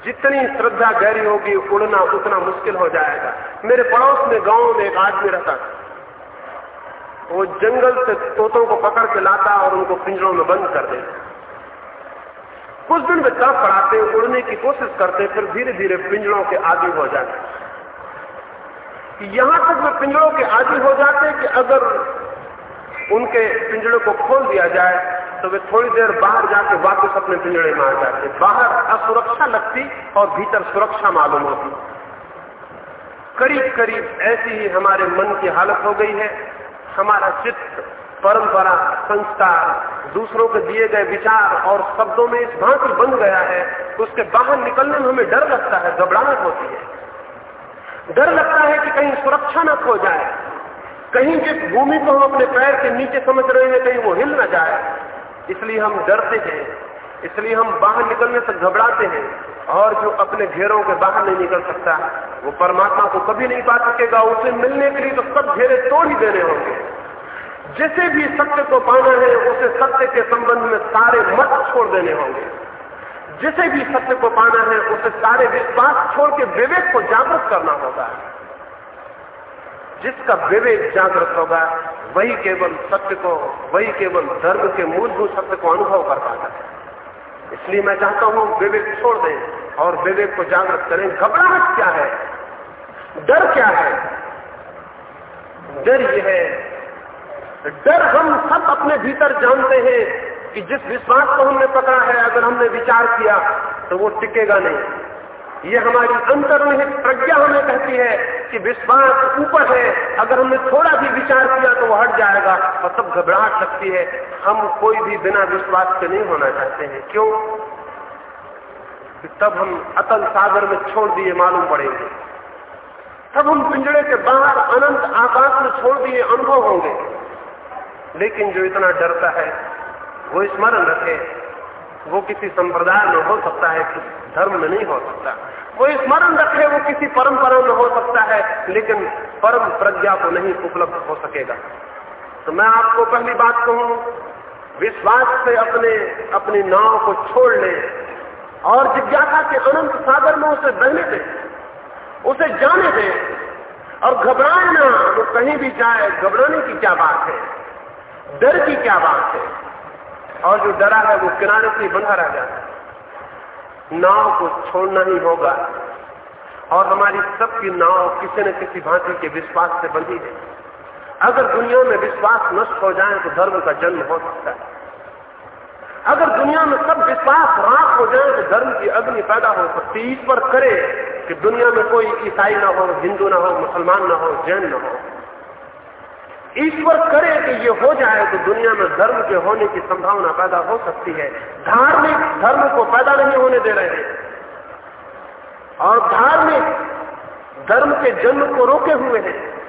Speaker 1: जितनी श्रद्धा गहरी होगी, उड़ना उतना मुश्किल हो जाएगा। मेरे पड़ोस में, गाँव में एक आदमी रहता वो जंगल से तोतों को पकड़ के लाता और उनको पिंजरों में बंद कर देता। कुछ दिन वे तब पढ़ाते, उड़ने की कोशिश करते, फिर धीरे धीरे पिंजड़ों के आदि हो जाते। यहाँ तक वे पिंजड़ों के आदि हो जाते कि अगर उनके पिंजड़े को खोल दिया जाए तो वे थोड़ी देर बाहर जाके वापस अपने पिंजड़े में आ जाते। बाहर असुरक्षा लगती और भीतर सुरक्षा मालूम होती। करीब करीब ऐसी ही हमारे मन की हालत हो गई है। हमारा चित्त परंपरा, संस्कार, दूसरों के दिए गए विचार और शब्दों में इस भांति बन गया है, उसके बाहर निकलने में हमें डर लगता है, घबराहट होती है। डर लगता है कि कहीं सुरक्षा न खो जाए, कहीं जिस भूमि को हम अपने पैर के नीचे समझ रहे हैं, कहीं वो हिल न जाए। इसलिए हम डरते हैं, इसलिए हम बाहर निकलने से घबराते हैं, और जो अपने घेरों के बाहर नहीं निकल सकता, वो परमात्मा को कभी नहीं पा सकेगा, उसे मिलने के लिए तो सब घेरे तोड़ ही देने होंगे। जिसे भी सत्य को पाना है, उसे सत्य के संबंध में सारे मत छोड़ देने होंगे। जिसे भी सत्य को पाना है, उसे सारे विश्वास छोड़ के विवेक को जागृत करना होगा। जिसका विवेक जागृत होगा, वही केवल सत्य को, वही केवल धर्म के मूलभूत सत्य को अनुभव कर पाता है। इसलिए मैं चाहता हूँ, विवेक छोड़ दें और विवेक को जागृत करें। घबराहट क्या है? डर क्या है? डर यह है डर हम सब अपने भीतर जानते हैं कि जिस विश्वास को हमने पकड़ा है, अगर हमने विचार किया तो वो टिकेगा नहीं। ये हमारी अंतर्निहित प्रज्ञा हमें कहती है कि विश्वास ऊपर है। अगर हमने थोड़ा भी विचार किया तो वो हट जाएगा और सब घबराहट लगती है। हम कोई भी बिना विश्वास के नहीं होना चाहते हैं। क्यों? तब हम अतल सागर में छोड़ दिए, मालूम पड़ेंगे। तब हम पिंजड़े के बाहर अनंत आकाश में छोड़ दिए, अनुभव होंगे। लेकिन जो इतना डरता है, वो स्मरण रखे, वो किसी संप्रदाय में हो सकता है किसी धर्म में नहीं हो सकता। वो स्मरण रखे, वो किसी परंपरा में हो सकता है, लेकिन परम प्रज्ञा को नहीं उपलब्ध हो सकेगा। तो मैं आपको पहली बात कहूँ, विश्वास से अपने, अपनी नाव को छोड़ ले और जिज्ञासा के अनंत सागर में उसे बहने दे, उसे जाने दे और घबराए ना, वो कहीं भी जाए, घबराने की क्या बात है? डर की क्या बात है? और जो डरा है, वो किनारे से बंधा रह जाता नाव को छोड़ना ही होगा। और हमारी सबकी नाव किसी न किसी भांति के विश्वास से बंधी है। अगर दुनिया में विश्वास नष्ट हो जाए तो धर्म का जन्म हो सकता है। अगर दुनिया में सब विश्वास राख हो जाए तो धर्म की अग्नि पैदा हो सकती ईश्वर करे कि दुनिया में कोई ईसाई ना हो, हिंदू ना हो, मुसलमान ना हो, जैन ना हो। ईश्वर करे कि ये हो जाए तो दुनिया में धर्म के होने की संभावना पैदा हो सकती है। धार्मिक धर्म को पैदा नहीं होने दे रहे हैं। और धार्मिक धर्म के जन्म को रोके हुए हैं।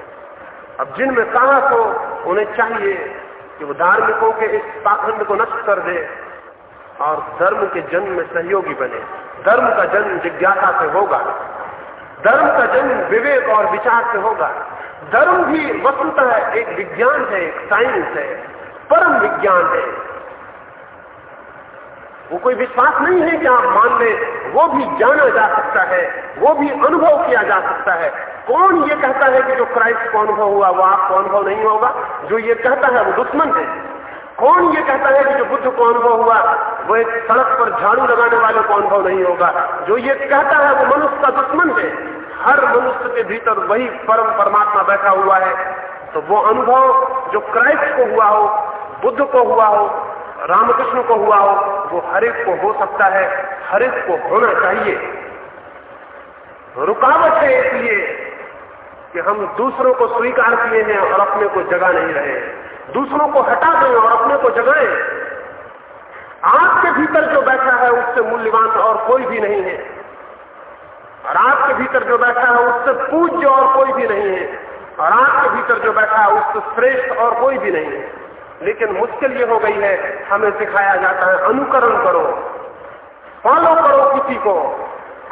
Speaker 1: अब जिनमें साहस हो उन्हें चाहिए कि वो धार्मिकों के इस पाखंड को नष्ट कर दे और धर्म के जन्म में सहयोगी बने। धर्म का जन्म जिज्ञासा से होगा। धर्म का जन्म विवेक और विचार से होगा। धर्म भी वस्तुतः एक विज्ञान है, एक साइंस है, परम विज्ञान है। वो कोई विश्वास नहीं है कि आप मान ले, वो भी जाना जा सकता है, वो भी अनुभव किया जा सकता है। कौन ये कहता है कि जो क्राइस्ट को अनुभव हुआ, वो आपको अनुभव नहीं होगा? जो ये कहता है, वो दुश्मन है। कौन ये कहता है कि जो बुद्ध को अनुभव हुआ, वो एक सड़क पर झाड़ू लगाने वाले को अनुभव नहीं होगा। जो ये कहता है वो मनुष्य का दुश्मन है। हर मनुष्य के भीतर वही परम परमात्मा बैठा हुआ है। तो वो अनुभव जो क्राइस्ट को हुआ हो, बुद्ध को हुआ हो, रामकृष्ण को हुआ हो, वो हरेक को हो सकता है। हरेक को होना चाहिए। रुकावट है इसलिए कि हम दूसरों को स्वीकार किए हैं और अपने को जगा नहीं रहे दूसरों को हटा दें और अपने को जगाएँ। आपके भीतर जो बैठा है उससे मूल्यवान और कोई भी नहीं है। और आपके भीतर जो बैठा है उससे पूज्य और कोई भी नहीं है। और आपके भीतर जो बैठा है उससे श्रेष्ठ और कोई भी नहीं है। लेकिन मुश्किल ये हो गई है, हमें सिखाया जाता है, अनुकरण करो। फॉलो करो किसी को।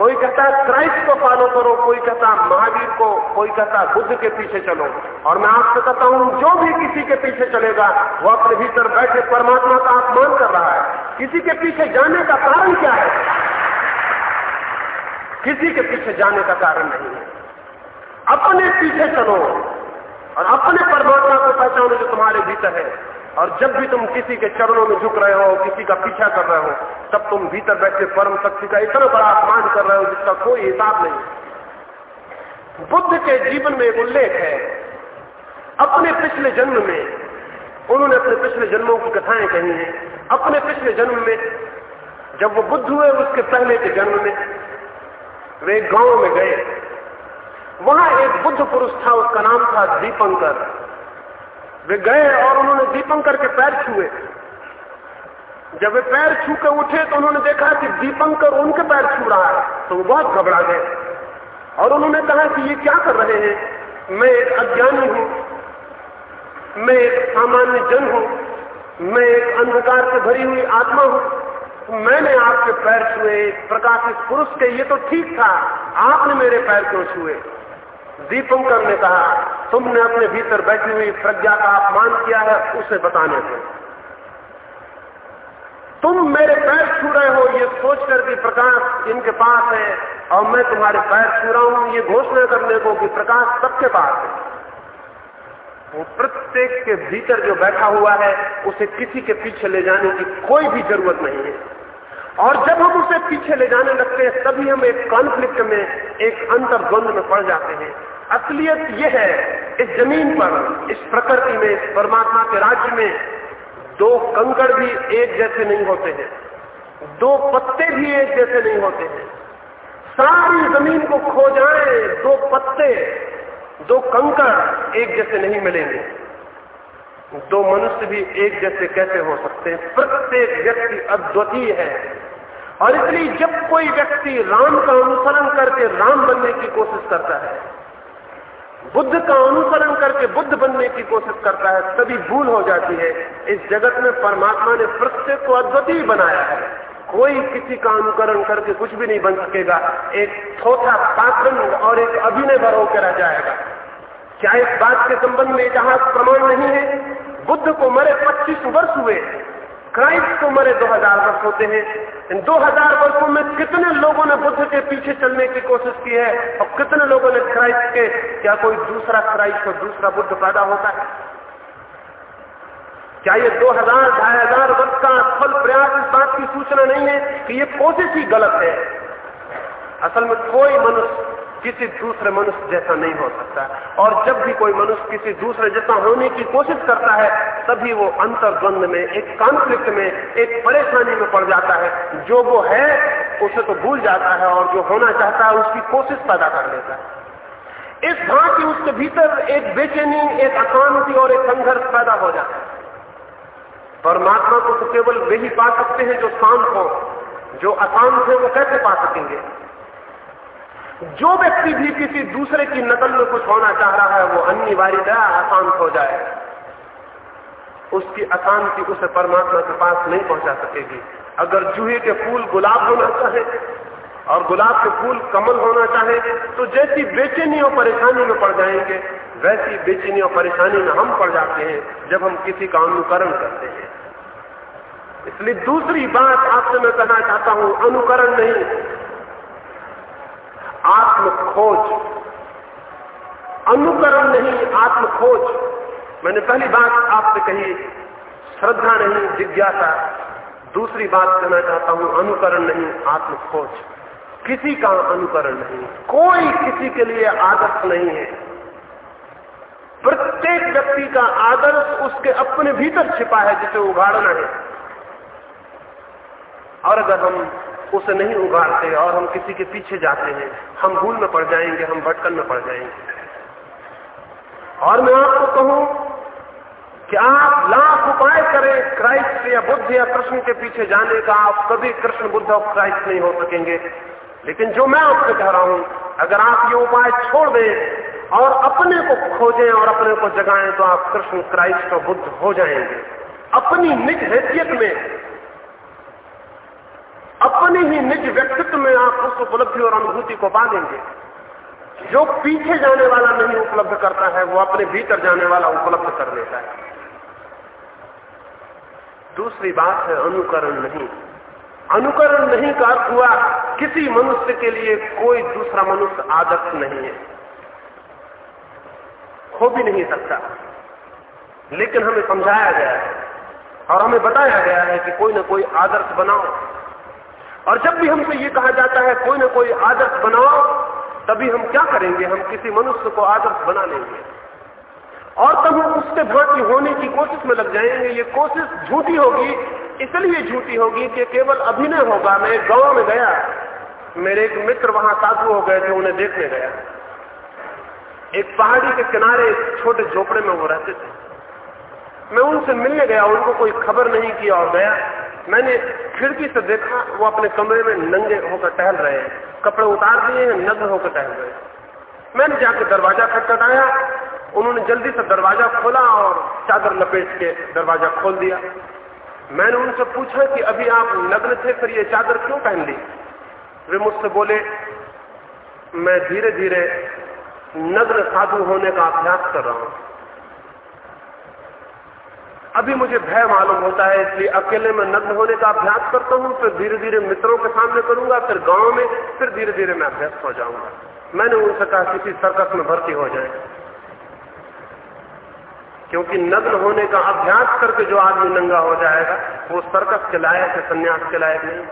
Speaker 1: कोई कहता है, क्राइस्ट को फॉलो करो, कोई कहता है, महावीर को, कोई कहता है, बुद्ध के पीछे चलो। और मैं आपसे कहता हूँ, जो भी किसी के पीछे चलेगा, वो अपने भीतर बैठे परमात्मा का अपमान कर रहा है। किसी के पीछे जाने का कारण क्या है? किसी के पीछे जाने का कारण नहीं है। अपने पीछे चलो और अपने परमात्मा को पहचानो जो तुम्हारे भीतर है। और जब भी तुम किसी के चरणों में झुक रहे हो, किसी का पीछा कर रहे हो, तब तुम भीतर बैठे परम शक्ति का इतना बड़ा अपमान कर रहे हो जिसका कोई हिसाब नहीं। बुद्ध के जीवन में एक उल्लेख है। अपने पिछले जन्म में, उन्होंने अपने पिछले जन्मों की कथाएँ कही हैं। अपने पिछले जन्म में, जब वो बुद्ध हुए, उसके पहले के जन्म में, वे गाँव में गए। वहाँ एक बुद्ध पुरुष था, उसका नाम था दीपंकर। वे गए और उन्होंने दीपंकर के पैर छुए। जब वे पैर छू के उठे तो उन्होंने देखा कि दीपंकर उनके पैर छू रहा है तो वो बहुत घबरा गए। और उन्होंने कहा कि ये क्या कर रहे हैं? मैं एक अज्ञानी हूँ। मैं एक सामान्य जन हूँ। मैं एक अंधकार से भरी हुई आत्मा हूँ। मैंने आपके पैर छुए प्रकाशित पुरुष के, ये तो ठीक था। आपने मेरे पैर क्यों छुए? दीपंकर ने कहा, तुमने अपने भीतर बैठी हुई प्रज्ञा का अपमान किया है, उसे बताने दो। तुम मेरे पैर छू रहे हो, ये सोचकर कि प्रकाश इनके पास है, और मैं तुम्हारे पैर छू रहा हूँ, ये घोषणा करने को कि प्रकाश सबके पास है। वो प्रत्येक के भीतर जो बैठा हुआ है, उसे किसी के पीछे ले जाने की कोई भी ज़रूरत नहीं है। और जब हम उसे पीछे ले जाने लगते हैं, तभी हम एक कॉन्फ्लिक्ट में, एक अंतर्द्वंद में पड़ जाते हैं। असलियत यह है, इस ज़मीन पर, इस प्रकृति में, इस परमात्मा के राज्य में, दो कंकड़ भी एक जैसे नहीं होते हैं। दो पत्ते भी एक जैसे नहीं होते हैं। सारी ज़मीन को खो जाए, दो पत्ते, दो कंकड़ एक जैसे नहीं मिलेंगे। दो मनुष्य भी एक जैसे कैसे हो सकते हैं? प्रत्येक व्यक्ति अद्वितीय है। और इसलिए जब कोई व्यक्ति राम का अनुसरण करके राम बनने की कोशिश करता है, बुद्ध का अनुसरण करके बुद्ध बनने की कोशिश करता है, तभी भूल हो जाती है, इस जगत में परमात्मा ने प्रत्येक को अद्वितीय बनाया है। कोई किसी का अनुकरण करके कुछ भी नहीं बन सकेगा। एक छोटा पात्र और एक अभिनय भर होकर रह जाएगा। क्या इस बात के संबंध में इतिहास प्रमाण नहीं है? बुद्ध को मरे 25 वर्ष हुए। क्राइस्ट को मरे 2000 वर्ष होते हैं। इन 2000 वर्षों में कितने लोगों ने बुद्ध के पीछे चलने की कोशिश की है? और कितने लोगों ने क्राइस्ट के, क्या कोई दूसरा क्राइस्ट और दूसरा बुद्ध पैदा होता है? क्या ये 2000 ढाई हज़ार वर्ष का फल प्रयास इस बात की सूचना नहीं है कि ये कोशिश ही गलत है? असल में कोई मनुष्य किसी दूसरे मनुष्य जैसा नहीं हो सकता। और जब भी कोई मनुष्य किसी दूसरे जैसा होने की कोशिश करता है, तभी वो अंतर्द्वंद में, एक कॉन्फ्लिक्ट में, एक परेशानी में पड़ जाता है। जो वो है, उसे तो भूल जाता है और जो होना चाहता है, उसकी कोशिश पैदा कर लेता है। इस भांति उसके भीतर एक बेचैनी, एक अशांति और एक संघर्ष पैदा हो जाता है। परमात्मा को तो केवल वे ही पा सकते हैं जो शांत हो। जो अशांत है, वो कैसे पा सकेंगे? जो व्यक्ति भी किसी दूसरे की नकल में कुछ होना चाह रहा है, वो अनिवार्यता अशांत हो जाए। उसकी अशांति उसे परमात्मा के पास नहीं पहुँचा सकेगी। अगर जूहे के फूल गुलाब होना चाहे और गुलाब के फूल कमल होना चाहे तो जैसी बेचैनी और परेशानी में पड़ जाएँगे, वैसी बेचैनी और परेशानी में हम पड़ जाते हैं जब हम किसी का अनुकरण करते हैं। इसलिए दूसरी बात आपसे मैं कहना चाहता हूँ, अनुकरण नहीं। आत्म खोज अनुकरण नहीं आत्म खोज मैंने पहली बात आपसे कही, श्रद्धा नहीं, जिज्ञासा। दूसरी बात कहना चाहता हूँ, अनुकरण नहीं आत्म खोज किसी का अनुकरण नहीं, कोई किसी के लिए आदर्श नहीं है। प्रत्येक व्यक्ति का आदर्श उसके अपने भीतर छिपा है, जिसे उगाड़ना है। और अगर हम उसे नहीं उगाड़ते और हम किसी के पीछे जाते हैं। हम भूल में पड़ जाएँगे, हम भटकन में पड़ जाएँगे। और मैं आपको कहूँ कि आप लाख उपाय करें क्राइस्ट या बुद्ध या कृष्ण के पीछे जाने का। आप कभी कृष्ण, बुद्ध और क्राइस्ट नहीं हो सकेंगे। लेकिन जो मैं आपसे कह रहा हूँ, अगर आप ये उपाय छोड़ दें और अपने को खोजें और अपने को जगाएँ तो आप कृष्ण, क्राइस्ट और बुद्ध हो जाएँगे। अपनी निज हैसियत में अपने ही निज व्यक्तित्व में आप उस उपलब्धि और अनुभूति को देंगे जो पीछे जाने वाला नहीं उपलब्ध करता है, वो अपने भीतर जाने वाला उपलब्ध कर लेता है। दूसरी बात है, अनुकरण नहीं। अनुकरण नहीं का अर्थ हुआ, किसी मनुष्य के लिए कोई दूसरा मनुष्य आदर्श नहीं है। हो भी नहीं सकता। लेकिन हमें समझाया गया है और हमें बताया गया है कि कोई ना कोई आदर्श बनाओ। और जब भी हमसे ये कहा जाता है, कोई ना कोई आदर्श बनाओ, तभी हम क्या करेंगे? हम किसी मनुष्य को आदर्श बना लेंगे। और तब हम उसके भांति होने की कोशिश में लग जाएँगे। ये कोशिश झूठी होगी, इसलिए झूठी होगी कि केवल अभिनय होगा। मैं गाँव में गया। मेरे एक मित्र वहाँ साधु हो गए थे उन्हें देखने गया। एक पहाड़ी के किनारे एक छोटे झोपड़े में वो रहते थे। मैं उनसे मिलने गया, उनको कोई खबर नहीं किया और गया। मैंने खिड़की से देखा, वो अपने कमरे में नंगे होकर टहल रहे हैं, कपड़े उतार दिए हैं, नग्न होकर टहल रहे हैं। मैंने जाकर दरवाज़ा खटखटाया, उन्होंने जल्दी से दरवाज़ा खोला और चादर लपेट के दरवाज़ा खोल दिया। मैंने उनसे पूछा कि अभी आप नग्न थे, फिर ये चादर क्यों पहन ली? वे मुझसे बोले, मैं धीरे धीरे नग्न साधु होने का अभ्यास कर रहा हूँ। अभी मुझे भय मालूम होता है, इसलिए अकेले में नग्न होने का अभ्यास करता हूँ, फिर धीरे धीरे मित्रों के सामने करूँगा, फिर गाँव में, फिर धीरे धीरे मैं अभ्यस्त हो जाऊँगा। मैंने उनसे कहा, किसी सर्कस में भर्ती हो जाए। क्योंकि नग्न होने का अभ्यास करके जो आदमी नंगा हो जाएगा, वो सर्कस के लायक है, संन्यास के लायक नहीं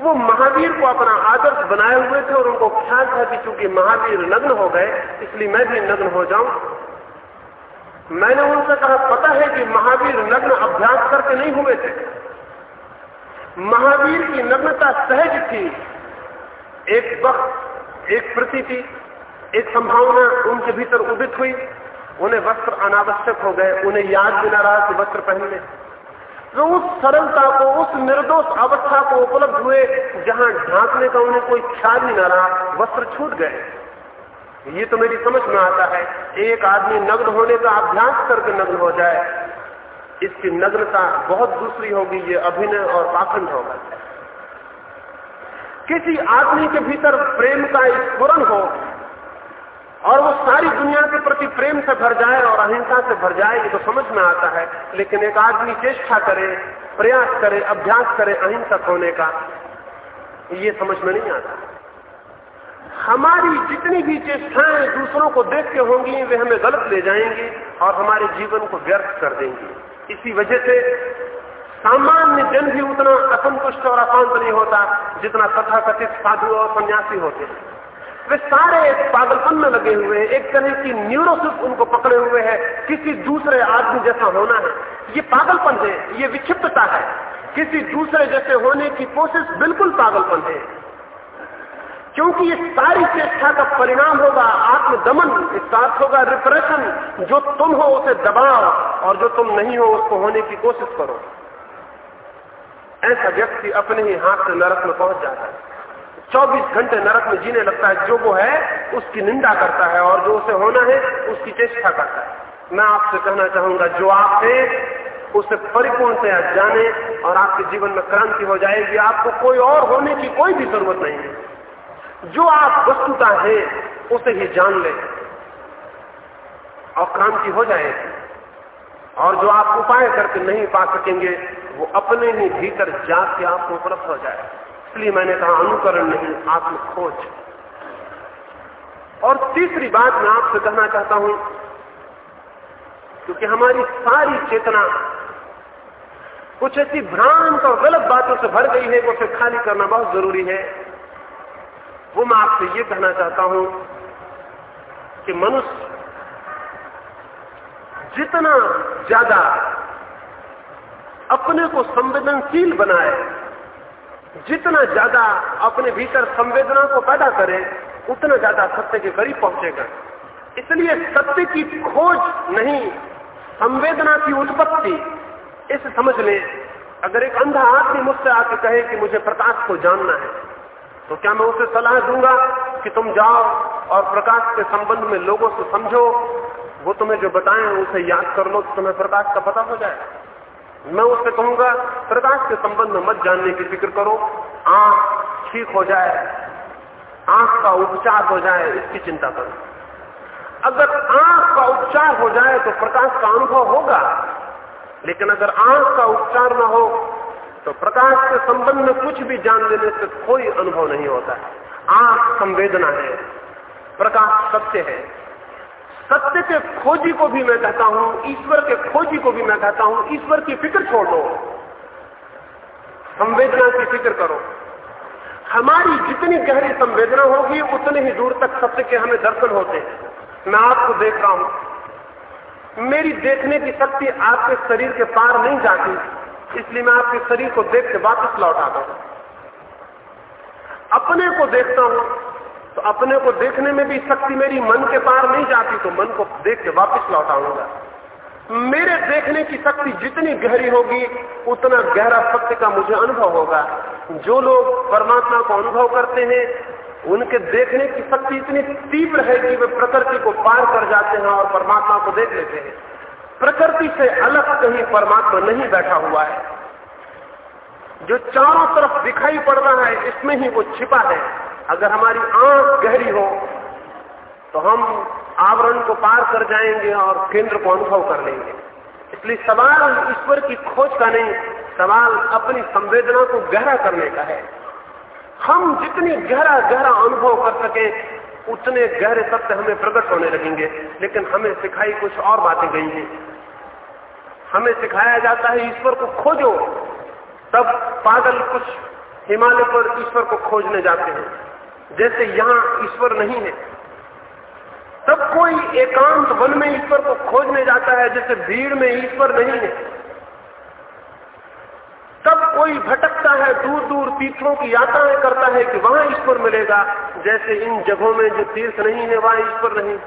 Speaker 1: वो महावीर को अपना आदर्श बनाए हुए थे और उनको ख्याल था कि चूँकि महावीर नग्न हो गए, इसलिए मैं भी नग्न हो जाऊँ मैंने उनसे कहा, पता है कि महावीर नग्न अभ्यास करके नहीं हुए थे? महावीर की नग्नता सहज थी। एक वक्त, एक प्रतीति एक संभावना उनके भीतर उदित हुई। उन्हें वस्त्र अनावश्यक हो गए, उन्हें याद भी न रहा कि वस्त्र पहन ले। वे उस सरलता को, उस निर्दोष अवस्था को उपलब्ध हुए, जहाँ ढांकने का उन्हें कोई ख्याल ही ना रहा, वस्त्र छूट गए। ये तो मेरी समझ में आता है एक आदमी नग्न होने का अभ्यास करके नग्न हो जाए, इसकी नग्नता बहुत दूसरी होगी, ये अभिनय और पाखंड होगा। किसी आदमी के भीतर प्रेम का स्फुरन हो और वो सारी दुनिया के प्रति प्रेम से भर जाए और अहिंसा से भर जाए, ये तो समझ में आता है। लेकिन एक आदमी चेष्टा करे, प्रयास करे, अभ्यास करे अहिंसक होने का, ये समझ में नहीं आता। हमारी जितनी भी चेष्टाएँ दूसरों को देख के होंगी, वे हमें गलत ले जाएँगी और हमारे जीवन को व्यर्थ कर देंगी। इसी वजह से सामान्य जन भी उतना असंतुष्ट और अशांत नहीं होता जितना तथाकथित साधु और सन्यासी होते हैं। वे सारे एक पागलपन में लगे हुए हैं। एक तरह की न्यूरोसिस उनको पकड़े हुए हैं। किसी दूसरे आदमी जैसा होना है। ये पागलपन है। ये विक्षिप्तता है। किसी दूसरे जैसे होने की कोशिश बिल्कुल पागलपन है। क्योंकि ये सारी चेष्टा का परिणाम होगा, आत्मदमन इसका अर्थ होगा रिप्रेशन जो तुम हो उसे दबाओ और जो तुम नहीं हो उसको होने की कोशिश करो। ऐसा व्यक्ति अपने ही हाथ से नरक में पहुँच जाता है। 24 घंटे नरक में जीने लगता है, जो वो है, उसकी निंदा करता है और जो उसे होना है, उसकी चेष्टा करता है। मैं आपसे कहना चाहूँगा, जो आप थे उसे परिपूर्ण से जाने और आपके जीवन में क्रांति हो जाएगी। आपको कोई और होने की कोई भी ज़रूरत नहीं है। जो आप वस्तुता है, उसे ही जान ले। और क्रांति हो जाएगी और जो आप उपाय करके नहीं पा सकेंगे, वो अपने ही भीतर जाके आपको उपलब्ध हो जाए। इसलिए मैंने कहा, अनुकरण नहीं आत्म खोज और तीसरी बात मैं आपसे कहना चाहता हूँ, क्योंकि हमारी सारी चेतना कुछ ऐसी भ्रांत और गलत बातों से भर गई है कि उसे खाली करना बहुत ज़रूरी है। वो मैं आपसे ये कहना चाहता हूँ कि मनुष्य जितना ज़्यादा अपने को संवेदनशील बनाए, जितना ज़्यादा अपने भीतर संवेदना को पैदा करे, उतना ज़्यादा सत्य के करीब पहुंचेगा। इसलिए सत्य की खोज नहीं, संवेदना की उत्पत्ति, इस समझ ले अगर एक अंधा आदमी मुझसे आके कहे कि मुझे प्रकाश को जानना है तो क्या मैं उसे सलाह दूँगा कि तुम जाओ और प्रकाश के संबंध में लोगों से समझो? वो तुम्हें जो बताएँ, उसे याद कर लो तो तुम्हें प्रकाश का पता हो जाए। मैं उससे कहूँगा, प्रकाश के संबंध में मत जानने की फ़िक्र करो। आँख ठीक हो जाए, आँख का उपचार हो जाए, इसकी चिंता करो। अगर आँख का उपचार हो जाए तो प्रकाश का अनुभव होगा। लेकिन अगर आँख का उपचार न हो तो प्रकाश के संबंध में कुछ भी जान लेने से कोई अनुभव नहीं होता। है आँख संवेदना है, प्रकाश सत्य है। सत्य के खोजी को भी मैं कहता हूँ, ईश्वर के खोजी को भी मैं कहता हूँ, ईश्वर की फ़िक्र छोड़। दो संवेदना की फ़िक्र करो। हमारी जितनी गहरी संवेदना होगी, उतने ही दूर तक सत्य के हमें दर्शन होते हैं। मैं आपको देख रहा हूँ, मेरी देखने की शक्ति आपके शरीर के पार नहीं जाती। इसलिए मैं आपके शरीर को देख के वापस लौट आता हूँ अपने को देखता हूँ तो अपने को देखने में भी शक्ति मेरी मन के पार नहीं जाती तो मन को देख के वापिस लौट आऊँगा मेरे देखने की शक्ति जितनी गहरी होगी, उतना गहरा सत्य का मुझे अनुभव होगा। जो लोग परमात्मा को अनुभव करते हैं, उनके देखने की शक्ति इतनी तीव्र है कि वे प्रकृति को पार कर जाते हैं और परमात्मा को देख लेते हैं। प्रकृति से अलग कहीं परमात्मा नहीं बैठा हुआ है। जो चारों तरफ़ दिखाई पड़ रहा है, इसमें ही वो छिपा है। अगर हमारी आँख गहरी हो तो हम आवरण को पार कर जाएँगे और केंद्र को अनुभव कर लेंगे। इसलिए सवाल ईश्वर की खोज का नहीं, सवाल अपनी संवेदना को गहरा करने का है। हम जितनी गहरा गहरा अनुभव कर सके उतने गहरे सत्य हमें प्रकट होने लगेंगे, लेकिन हमें सिखाई कुछ और बातें गई हैं। हमें सिखाया जाता है, ईश्वर को खोजो। तब पागल कुछ हिमालय पर ईश्वर को खोजने जाते हैं। जैसे यहाँ ईश्वर नहीं है। तब कोई एकांत वन में ईश्वर को खोजने जाता है, जैसे भीड़ में ईश्वर नहीं है। तब कोई भटकता है दूर दूर तीर्थों की यात्राएँ करता है कि वहाँ ईश्वर मिलेगा। जैसे इन जगहों में जो तीर्थ नहीं है, वहाँ ईश्वर नहीं।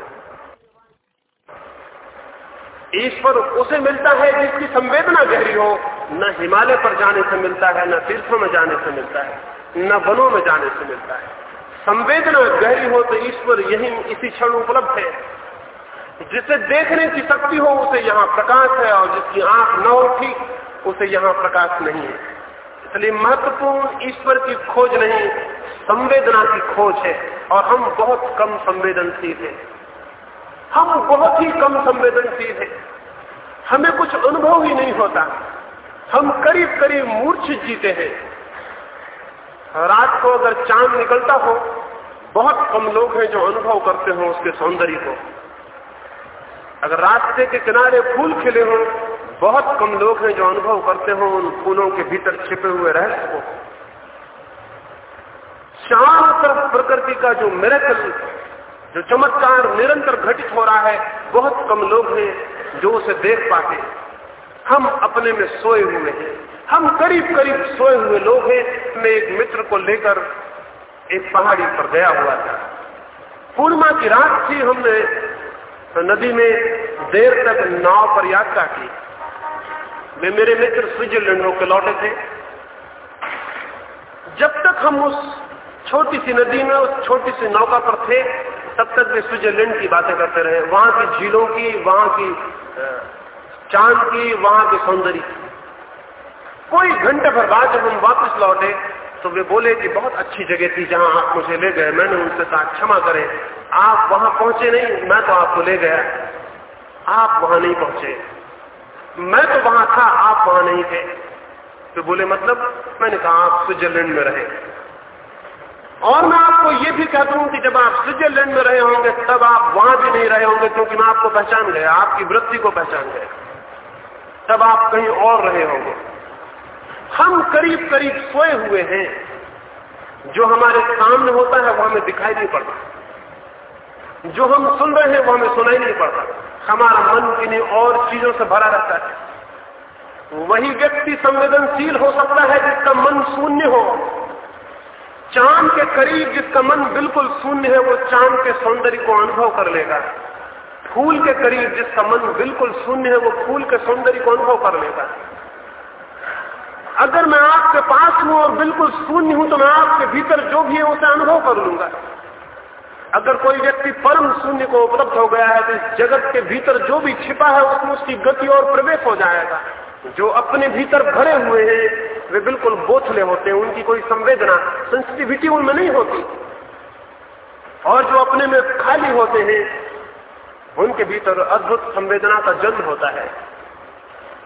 Speaker 1: ईश्वर उसे मिलता है जिसकी संवेदना गहरी हो। न हिमालय पर जाने से मिलता है, न तीर्थों में जाने से मिलता है, न वनों में जाने से मिलता है। संवेदना गहरी हो तो ईश्वर यही इसी क्षण उपलब्ध है। जिसे देखने की शक्ति हो, उसे यहाँ प्रकाश है और जिसकी आँख न हो, ठीक उसे यहाँ प्रकाश नहीं है। इसलिए महत्वपूर्ण ईश्वर की खोज नहीं, संवेदना की खोज है और हम बहुत कम संवेदनशील हैं। हम बहुत ही कम संवेदनशील हैं। हमें कुछ अनुभव ही नहीं होता। हम करीब करीब मूर्छ जीते हैं। रात को अगर चाँद निकलता हो, बहुत कम लोग हैं जो अनुभव करते हो उसके सौंदर्य को। अगर रास्ते के किनारे फूल खिले हों बहुत कम लोग हैं जो अनुभव करते हो उन फूलों के भीतर छिपे हुए रहस्य को। चारों तरफ़ प्रकृति का जो मेरेकल जो चमत्कार निरंतर घटित हो रहा है, बहुत कम लोग हैं जो उसे देख पाते हम अपने में सोए हुए हैं। हम करीब करीब सोए हुए लोग हैं। मैं एक मित्र को लेकर एक पहाड़ी पर गया हुआ था। पूर्णिमा की रात थी। हमने नदी में देर तक नाव पर यात्रा की। वे मेरे मित्र स्विट्जरलैंड होकर लौटे थे। जब तक हम उस छोटी सी नदी में, उस छोटी सी नौका पर थे, तब तक वे स्विट्जरलैंड की बातें करते रहे। वहाँ की झीलों की, वहाँ की चाँद की, वहाँ के सौंदर्य की। कोई घंटे भर बाद जब हम वापस लौटे तो वे बोले कि बहुत अच्छी जगह थी जहाँ आप मुझे ले गए। मैंने उनसे कहा, क्षमा करें, आप वहाँ पहुँचे नहीं, मैं तो आपको ले गया। आप वहाँ नहीं पहुँचे। मैं तो वहाँ था, आप वहाँ नहीं थे। तो बोले मतलब मैंने कहा, आप स्विट्जरलैंड में रहे। और मैं आपको यह भी कहता हूँ कि जब आप स्विट्जरलैंड में रहे होंगे, तब आप वहाँ भी नहीं रहे होंगे, क्योंकि मैं आपको पहचान गया, आपकी वृत्ति को पहचान गया। तब आप कहीं और रहे होंगे। हम करीब करीब सोए हुए हैं। जो हमारे सामने होता है, वो हमें दिखाई नहीं पड़ता। जो हम सुन रहे हैं, वो हमें सुनाई नहीं पड़ता। हमारा मन किन्हीं और चीज़ों से भरा रहता है। वही व्यक्ति संवेदनशील हो सकता है जिसका मन शून्य हो। चाँद के करीब जिसका मन बिल्कुल शून्य है, वो चाँद के सौंदर्य को अनुभव कर लेगा। फूल के करीब जिसका मन बिल्कुल शून्य है, वो फूल के सौंदर्य को अनुभव कर लेगा। अगर मैं आपके पास हूँ और बिल्कुल शून्य हूँ तो मैं आपके भीतर जो भी है, उसे अनुभव कर लूँगा। अगर कोई व्यक्ति परम शून्य को उपलब्ध हो गया है तो इस जगत के भीतर जो भी छिपा है, उसमें उसकी गति और प्रवेश हो जाएगा। जो अपने भीतर भरे हुए हैं, वे बिल्कुल बोथले होते हैं, उनकी कोई संवेदना सेंसिटिविटी उनमें नहीं होती। और जो अपने में खाली होते हैं, उनके भीतर अद्भुत संवेदना का जन्म होता है।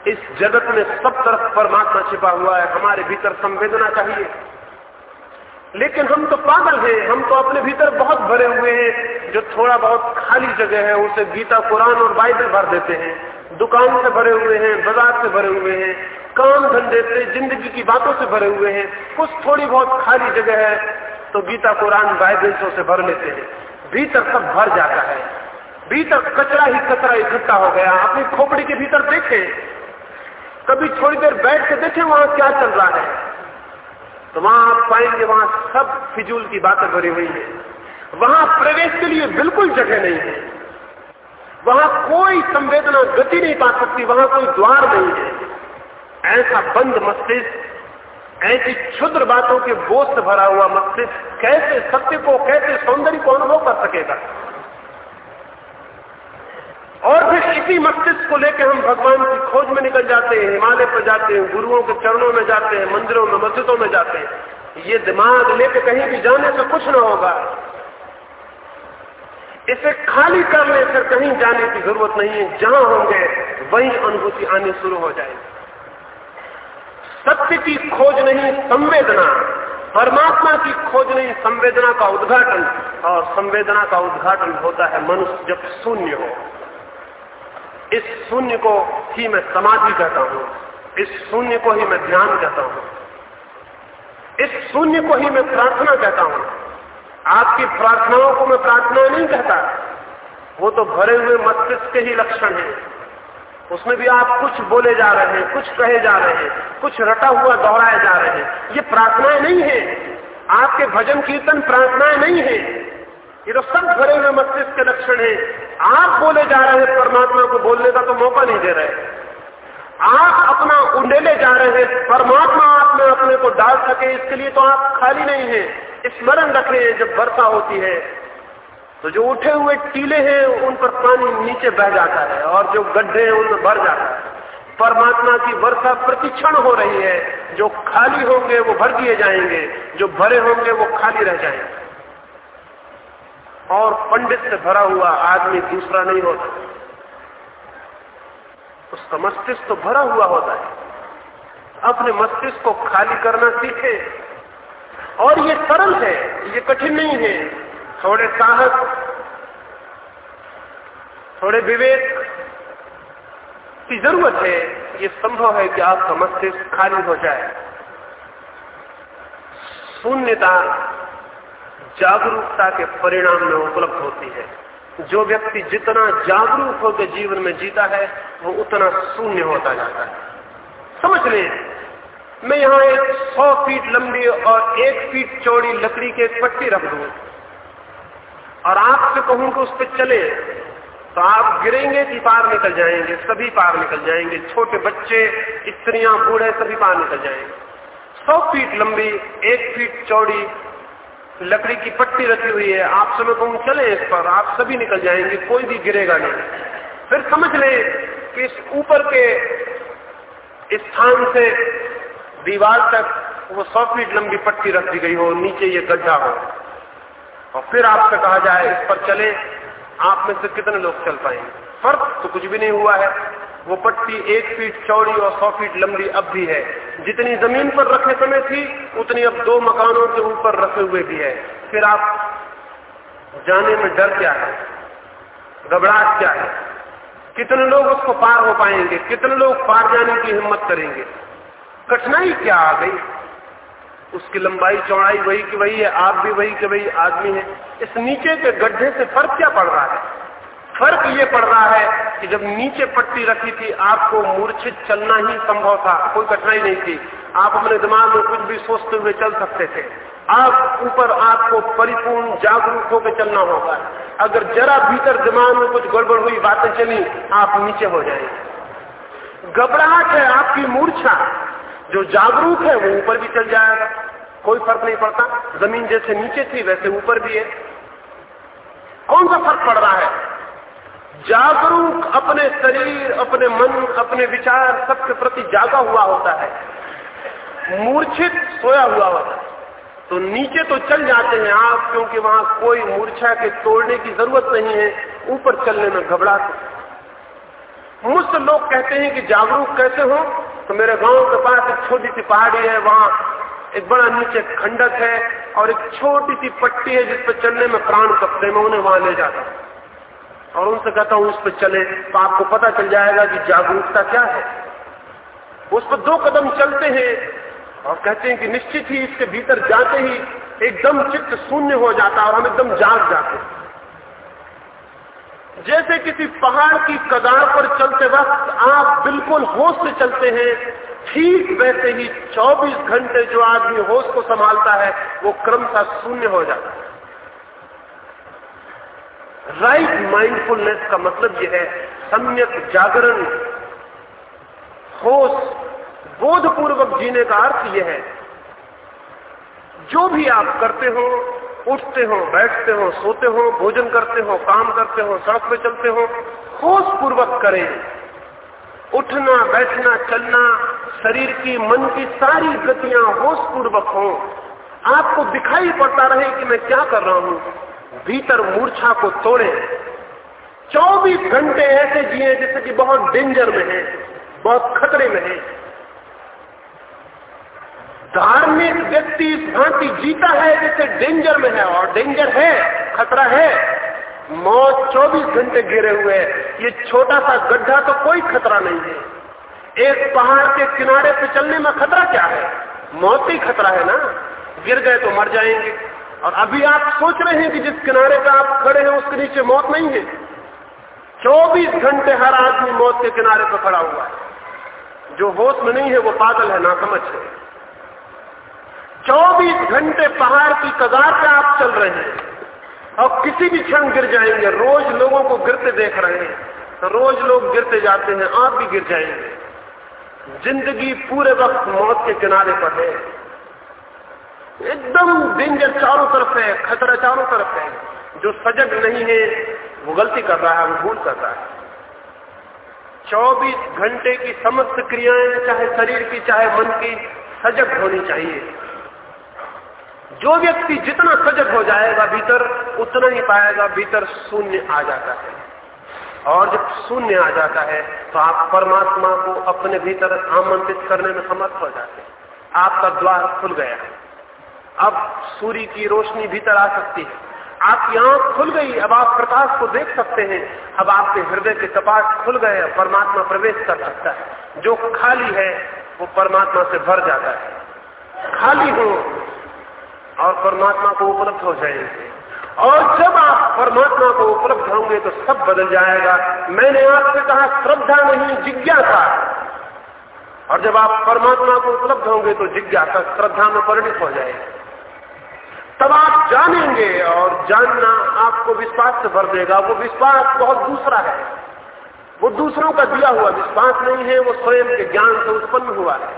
Speaker 1: इस जगत में सब तरफ़ परमात्मा छिपा हुआ है, हमारे भीतर संवेदना चाहिए। लेकिन हम तो पागल हैं, हम तो अपने भीतर बहुत भरे हुए हैं, जो थोड़ा बहुत खाली जगह है, उसे गीता, कुरान और बाइबल भर देते हैं। दुकान से भरे हुए हैं, बाज़ार से भरे हुए हैं, काम धंधे से, ज़िंदगी की बातों से भरे हुए हैं, कुछ थोड़ी बहुत खाली जगह है तो गीता, कुरान, बाइबल से उसे भर लेते हैं। भीतर सब भर जाता है। भीतर कचरा ही कचरा इकट्ठा हो गया। अपनी खोपड़ी के भीतर देखे? कभी थोड़ी देर बैठ के देखे वहाँ क्या चल रहा है। तो वहाँ आप पाएँगे वहाँ सब फिजूल की बातें भरी हुई है। वहाँ प्रवेश के लिए बिल्कुल जगह नहीं है। वहाँ कोई संवेदना गति नहीं पा सकती, वहाँ कोई द्वार नहीं है। ऐसा बंद मस्तिष्क ऐसी क्षुद्र बातों के बोझ से भरा हुआ मस्तिष्क कैसे सत्य को, कैसे सौंदर्य को अनुभव कर सकेगा? इसी मस्तिष्क को लेकर हम भगवान की खोज में निकल जाते हैं, हिमालय पर जाते हैं, गुरुओं के चरणों में जाते हैं, मंदिरों में, मस्जिदों में जाते हैं। ये दिमाग लेके कहीं भी जाने से कुछ ना होगा। इसे खाली कर ले फिर कहीं जाने की ज़रूरत नहीं है। जहाँ होंगे वही अनुभूति आनी शुरू हो जाएगी। सत्य की खोज नहीं, संवेदना। परमात्मा की खोज नहीं, संवेदना का उद्घाटन। और संवेदना का उद्घाटन होता है मनुष्य जब शून्य हो। इस शून्य को ही मैं समाधि कहता हूँ। इस शून्य को ही मैं ध्यान कहता हूँ। इस शून्य को ही मैं प्रार्थना कहता हूँ। आपकी प्रार्थनाओं को मैं प्रार्थना नहीं कहता। वो तो भरे हुए मस्तिष्क के ही लक्षण है। उसमें भी आप कुछ बोले जा रहे हैं, कुछ कहे जा रहे हैं, कुछ रटा हुआ दोहराए जा रहे हैं। ये प्रार्थनाएँ नहीं है। आपके भजन कीर्तन प्रार्थनाएँ नहीं है। ये तो सब भरे हुए मस्तिष्क के लक्षण है। आप बोले जा रहे हैं, परमात्मा को बोलने का तो मौका नहीं दे रहे। आप अपना उंडेले जा रहे हैं, परमात्मा आप में अपने को डाल सके, इसके लिए तो आप खाली नहीं है। स्मरण रख रहे हैं, जब वर्षा होती है तो जो उठे हुए टीले हैं, उन पर पानी नीचे बह जाता है, और जो गड्ढे हैं उनमें भर जाता है। परमात्मा की वर्षा प्रतिक्षण हो रही है। जो खाली होंगे, वो भर दिए जाएँगे। जो भरे होंगे, वो खाली रह जाएँगे। और पंडित से भरा हुआ आदमी दूसरा नहीं होता। उसका मस्तिष्क तो भरा हुआ होता है। अपने मस्तिष्क को खाली करना सीखे। और ये सरल है, ये कठिन नहीं है। थोड़े साहस, थोड़े विवेक की ज़रूरत है। ये संभव है कि आपका मस्तिष्क खाली हो जाए। शून्यता जागरूकता के परिणाम में उपलब्ध होती है। जो व्यक्ति जितना जागरूक होकर जीवन में जीता है, वो उतना शून्य होता जाता है। समझ लें, मैं यहाँ एक सौ फीट लंबी और एक फीट चौड़ी लकड़ी के एक पट्टी रख दू। और आपसे कहूँ कि उस पर चले तो आप गिरेंगे कि पार निकल जाएँगे, सभी पार निकल जाएँगे। छोटे बच्चे, स्त्रियाँ, बूढ़े, सभी पार निकल जाएँगे। सौ फीट लंबी, एक फीट चौड़ी लकड़ी की पट्टी रखी हुई है, आप समय कहूँ चले इस पर? आप सभी निकल जाएँगे, कोई भी गिरेगा नहीं। फिर समझ लें कि इस ऊपर के स्थान से दीवार तक वो सौ फीट लंबी पट्टी रख दी गई हो, नीचे ये गड्ढा हो। और फिर आपसे कहा जाए, इस पर चले, आप में से कितने लोग चल पाएँगे? फ़र्क तो कुछ भी नहीं हुआ है। वो पट्टी एक फीट चौड़ी और सौ फीट लंबी अब भी है। जितनी ज़मीन पर रखे समय थी, उतनी अब दो मकानों के ऊपर रखे हुए भी है। फिर आप जाने में डर क्या है? घबराहट क्या है? कितने लोग उसको पार हो पाएँगे? कितने लोग पार जाने की हिम्मत करेंगे? कठिनाई क्या आ गई? उसकी लंबाई, चौड़ाई वही की वही है, आप भी वही के वही आदमी है। इस नीचे के गड्ढे से फ़र्क क्या पड़ रहा है? फ़र्क ये पड़ रहा है कि जब नीचे पट्टी रखी थी, आपको मूर्छित चलना ही संभव था, कोई कठिनाई नहीं थी। आप अपने दिमाग में कुछ भी सोचते हुए चल सकते थे। आप ऊपर आपको परिपूर्ण जागरूक होकर चलना होगा। अगर जरा भीतर दिमाग में कुछ गड़बड़ हुई, बातें चली, आप नीचे हो जाएँगे। घबराहट है आपकी मूर्छा। जो जागरूक है, वो ऊपर भी चल जाएगा। कोई फ़र्क नहीं पड़ता। ज़मीन जैसे नीचे थी, वैसे ऊपर भी है। कौन सा फ़र्क पड़ रहा है? जागरूक अपने शरीर, अपने मन, अपने विचार सबके प्रति जागा हुआ होता है। मूर्छित सोया हुआ होता है। तो नीचे तो चल जाते हैं आप, क्योंकि वहाँ कोई मूर्छा के तोड़ने की ज़रूरत नहीं है। ऊपर चलने में घबराते मुझसे लोग कहते हैं कि जागरूक कैसे हो? तो मेरे गाँव के पास एक छोटी सी पहाड़ी है, वहाँ एक बड़ा नीचे खंडक है और एक छोटी सी पट्टी है जिस पर चलने में प्राण कपते मैं उन्हें वहाँ ले जाता हूँ। और उनसे कहता हूँ, उस पर चले तो आपको पता चल जाएगा कि जागरूकता क्या है। उस पर दो कदम चलते हैं और कहते हैं कि निश्चित ही इसके भीतर जाते ही एकदम चित्त शून्य हो जाता और हम एकदम जाग जाते हैं। जैसे किसी पहाड़ की कगार पर चलते वक्त आप बिल्कुल होश से चलते हैं, ठीक वैसे ही 24 घंटे जो आदमी होश को संभालता है, वो क्रमशः शून्य हो जाता है। राइट माइंडफुलनेस का मतलब यह है, सम्यक जागरण। होश बोधपूर्वक जीने का अर्थ यह है, जो भी आप करते हो, उठते हो, बैठते हो, सोते हो, भोजन करते हो, काम करते हो, सड़क पे चलते हो होश पूर्वक करें। उठना, बैठना, चलना, शरीर की, मन की सारी गतियाँ होश पूर्वक हो। आपको दिखाई पड़ता रहे कि मैं क्या कर रहा हूँ। भीतर मूर्छा को तोड़े। 24 घंटे ऐसे जिए जैसे कि बहुत डेंजर में है, बहुत खतरे में है। धार्मिक व्यक्ति इस भांति जीता है जैसे डेंजर में है, और डेंजर है, खतरा है। मौत 24 घंटे गिरे हुए है। ये छोटा सा गड्ढा तो कोई खतरा नहीं है। एक पहाड़ के किनारे पे चलने में खतरा क्या है? मौत ही खतरा है ना? गिर गए तो मर जाएँगे। और अभी आप सोच रहे हैं कि जिस किनारे पर आप खड़े हैं, उसके नीचे मौत नहीं है। 24 घंटे हर आदमी मौत के किनारे पर खड़ा हुआ है। जो होश में नहीं है, वो पागल है ना समझ है। 24 घंटे पहाड़ की कगार पे आप चल रहे हैं और किसी भी क्षण गिर जाएँगे। रोज लोगों को गिरते देख रहे हैं। तो रोज लोग गिरते जाते हैं, आप भी गिर जाएँगे। ज़िंदगी पूरे वक्त मौत के किनारे पर है। एकदम डेंजर चारों तरफ़ है खतरा चारों तरफ़ है जो सजग नहीं है, वो गलती कर रहा है, वो भूल कर रहा है। 24 घंटे की समस्त क्रियाएँ, चाहे शरीर की, चाहे मन की, सजग होनी चाहिए। जो व्यक्ति जितना सजग हो जाएगा भीतर, उतना ही पाएगा, भीतर शून्य आ जाता है। और जब शून्य आ जाता है तो आप परमात्मा को अपने भीतर आमंत्रित करने में समर्थ हो जाते हैं। आपका द्वार खुल गया अब सूर्य की रोशनी भीतर आ सकती है। आपकी आँख खुल गई, अब आप प्रकाश को देख सकते हैं। अब आपके हृदय के कपाट खुल गए परमात्मा प्रवेश कर सकता है। जो खाली है, वो परमात्मा से भर जाता है। खाली हो, और परमात्मा को उपलब्ध हो जाएँगे। और जब आप परमात्मा को उपलब्ध होंगे तो सब बदल जाएगा। मैंने आपसे कहा, श्रद्धा नहीं, जिज्ञासा। और जब आप परमात्मा को उपलब्ध होंगे तो जिज्ञासा, श्रद्धा में परिणित हो जाएगी। तब आप जानेंगे और जानना आपको विश्वास से भर देगा। वो विश्वास बहुत दूसरा है। वो दूसरों का दिया हुआ विश्वास नहीं है, वो स्वयं के ज्ञान से उत्पन्न हुआ है।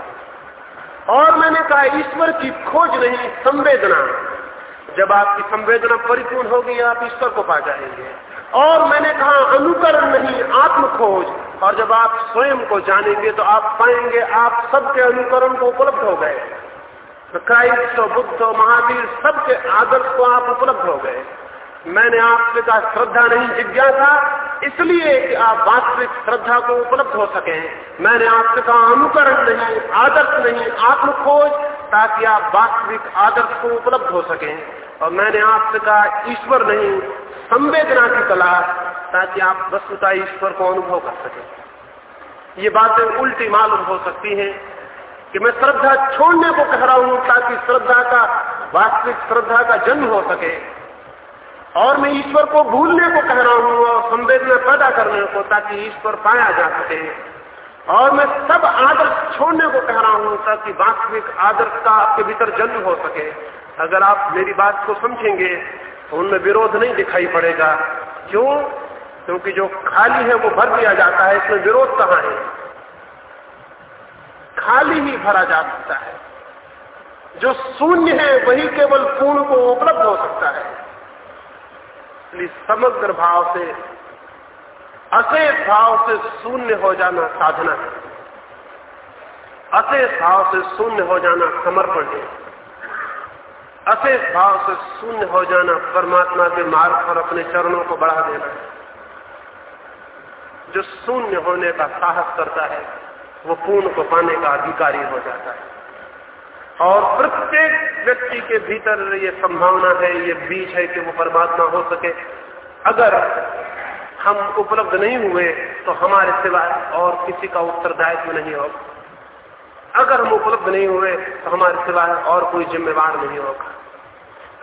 Speaker 1: और मैंने कहा, ईश्वर की खोज नहीं, संवेदना। जब आपकी संवेदना परिपूर्ण होगी, आप ईश्वर को पा जाएँगे। और मैंने कहा, अनुकरण नहीं आत्म खोज और जब आप स्वयं को जानेंगे तो आप पाएँगे, आप सबके अनुकरण को उपलब्ध हो गए। क्राइस्ट और बुद्ध और महावीर सबके आदर्श को आप उपलब्ध हो गए। मैंने आपसे कहा, श्रद्धा नहीं, जिज्ञासा। इसलिए कि आप वास्तविक श्रद्धा को उपलब्ध हो सके। मैंने आपसे कहा, अनुकरण नहीं, आदर्श नहीं आत्म खोज ताकि आप वास्तविक आदर्श को उपलब्ध हो सके। और मैंने आपसे कहा, ईश्वर नहीं, संवेदना की तलाश ताकि आप वस्तुता ईश्वर को अनुभव कर सके। ये बातें उल्टी मालूम हो सकती हैं। कि मैं श्रद्धा छोड़ने को कह रहा हूँ ताकि श्रद्धा का, वास्तविक श्रद्धा का जन्म हो सके। और मैं ईश्वर को भूलने को कह रहा हूँ और संवेदना पैदा करने को ताकि ईश्वर पाया जा सके। और मैं सब आदर्श छोड़ने को कह रहा हूँ ताकि वास्तविक आदर्श का आपके भीतर जन्म हो सके। अगर आप मेरी बात को समझेंगे तो उनमें विरोध नहीं दिखाई पड़ेगा। क्यों? क्योंकि जो खाली है वो भर दिया जाता है, इसमें विरोध कहाँ है? खाली ही भरा जा सकता है। जो शून्य है, वही केवल पूर्ण को उपलब्ध हो सकता है। इसलिए समग्र भाव से, अशेष भाव से शून्य हो जाना साधना है। अशेष भाव से शून्य हो जाना समर्पण है। अशेष भाव से शून्य हो जाना परमात्मा के मार्ग पर अपने चरणों को बढ़ा देना है। जो शून्य होने का साहस करता है वो पूर्ण को पाने का अधिकारी हो जाता है। और प्रत्येक व्यक्ति के भीतर ये संभावना है, ये बीज है कि वो परमात्मा हो सके। अगर हम उपलब्ध नहीं हुए तो हमारे सिवाय और किसी का उत्तरदायित्व नहीं होगा। अगर हम उपलब्ध नहीं हुए तो हमारे सिवाय और कोई जिम्मेवार नहीं होगा।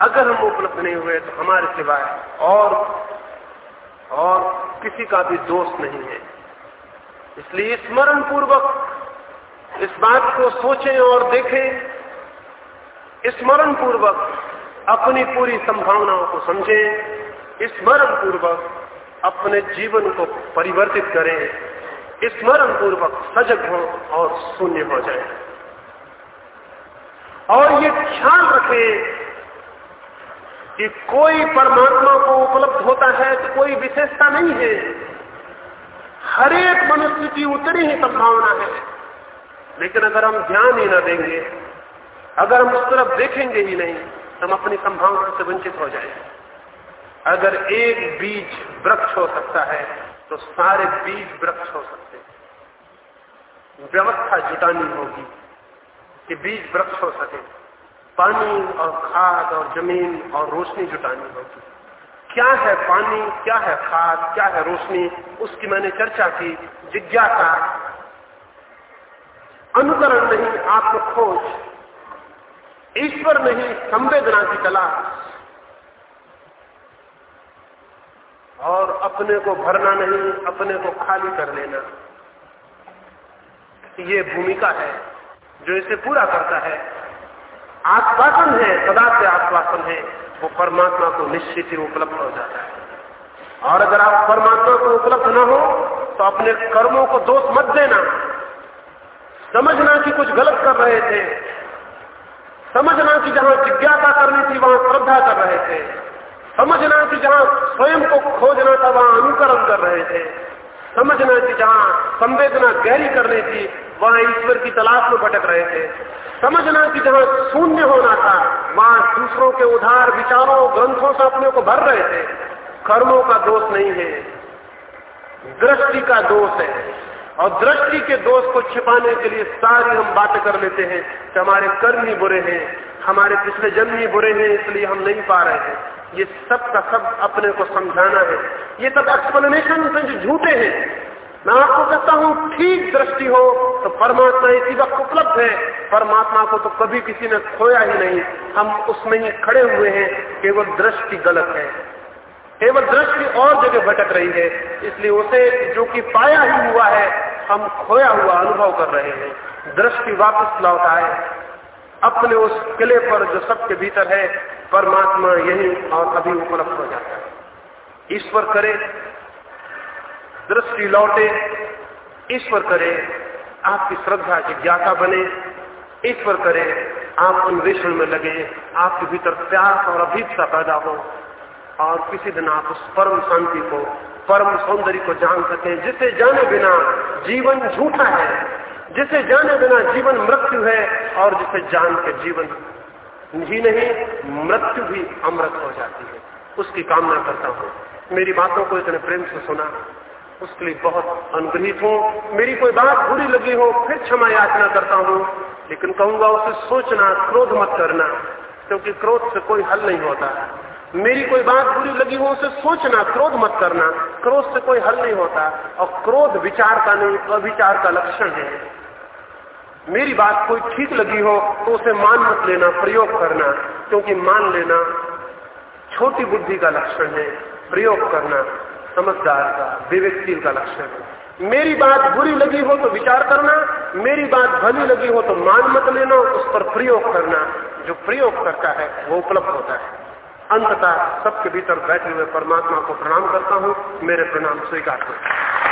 Speaker 1: अगर हम उपलब्ध नहीं हुए तो हमारे सिवाय और और किसी का भी दोष नहीं है। इसलिए स्मरण पूर्वक इस बात को सोचें और देखें। स्मरण पूर्वक अपनी पूरी संभावनाओं को समझें। स्मरण पूर्वक अपने जीवन को परिवर्तित करें। स्मरण पूर्वक सजग हो और शून्य हो जाए। और ये ख्याल रखें कि कोई परमात्मा को उपलब्ध होता है तो कोई विशेषता नहीं है। हर एक मनुष्य की उतनी ही संभावना है। लेकिन अगर हम ध्यान ही ना देंगे, अगर हम उस तरफ़ देखेंगे ही नहीं तो हम अपनी संभावना से वंचित हो जाएँगे। अगर एक बीज वृक्ष हो सकता है तो सारे बीज वृक्ष हो सकते हैं। व्यवस्था जुटानी होगी कि बीज वृक्ष हो सके। पानी और खाद और ज़मीन और रोशनी जुटानी होगी। क्या है पानी, क्या है खाद, क्या है रोशनी, उसकी मैंने चर्चा की, जिज्ञासा। अनुकरण नहीं आत्म खोज ईश्वर नहीं, संवेदना की तलाश और अपने को भरना नहीं, अपने को खाली कर लेना। ये भूमिका है, जो इसे पूरा करता है। आश्वासन है, सदा से आश्वासन है। वो परमात्मा को निश्चित ही उपलब्ध हो जाता है। और अगर आप परमात्मा को उपलब्ध न हो तो अपने कर्मों को दोष मत देना। समझना कि कुछ गलत कर रहे थे। समझना कि जहाँ जिज्ञासा करनी थी, वहाँ श्रद्धा कर रहे थे। समझना कि जहाँ स्वयं को खोजना था, वहाँ अनुकरण कर रहे थे। समझना कि जहाँ संवेदना गहरी करनी थी, वहाँ ईश्वर की तलाश में भटक रहे थे। समझना कि जहाँ शून्य होना था, वहाँ दूसरों के उधार, विचारों, ग्रंथों से अपने को भर रहे थे। कर्मों का दोष नहीं है, दृष्टि का दोष है। और दृष्टि के दोष को छिपाने के लिए सारी हम बातें कर लेते हैं कि हमारे कर्म ही बुरे हैं। हमारे पिछले जन्म ही बुरे हैं, इसलिए हम नहीं पा रहे हैं। ये सब का सब अपने को समझाना है। ये सब एक्सप्लेनेशन से जो झूठे हैं, मैं आपको कहता हूँ, ठीक दृष्टि हो तो परमात्मा इसी वक्त उपलब्ध है। परमात्मा को तो कभी किसी ने खोया ही नहीं। हम उसमें ही खड़े हुए हैं, केवल दृष्टि गलत है। केवल दृष्टि और जगह भटक रही है, इसलिए उसे जो कि पाया ही हुआ है, हम खोया हुआ अनुभव कर रहे हैं। दृष्टि वापस लौट आए। अपने उस किले पर जो सबके भीतर है, परमात्मा यही और अभी उपलब्ध हो जाता है। ईश्वर करे, दृष्टि लौटे, ईश्वर करे, आपकी श्रद्धा जिज्ञासा बने, ईश्वर करे, आप अन्वेषण में लगे, आपके भीतर प्यास और अभीपसा पैदा हो, और किसी दिन आप उस परम शांति को, परम सौंदर्य को जान सकें, जिसे जाने बिना जीवन झूठा है। जिसे जाने बिना जीवन मृत्यु है और जिसे जान के जीवन ही नहीं, मृत्यु भी अमृत हो जाती है। उसकी कामना करता हूँ। मेरी बातों को इतने प्रेम से सुना। उसके लिए बहुत अनुग्रहित हूँ। मेरी कोई बात बुरी लगी हो, फिर क्षमा याचना करता हूँ। लेकिन कहूँगा, उसे सोचना, क्रोध मत करना, क्योंकि क्रोध से कोई हल नहीं होता। मेरी कोई बात बुरी लगी हो, उसे सोचना, क्रोध मत करना, क्रोध से कोई हल नहीं होता। और क्रोध विचार का नहीं, अविचार का लक्षण है। मेरी बात कोई ठीक लगी हो तो उसे मान मत लेना, प्रयोग करना, क्योंकि मान लेना छोटी बुद्धि का लक्षण है। प्रयोग करना समझदार का, विवेकशील का लक्षण है। मेरी बात बुरी लगी हो तो विचार करना, मेरी बात भली लगी हो तो मान मत लेना, उस पर प्रयोग करना। जो प्रयोग करता है, वो उपलब्ध होता है। अंततः सबके भीतर बैठे हुए परमात्मा को प्रणाम करता हूँ। मेरे प्रणाम स्वीकार करता हूँ।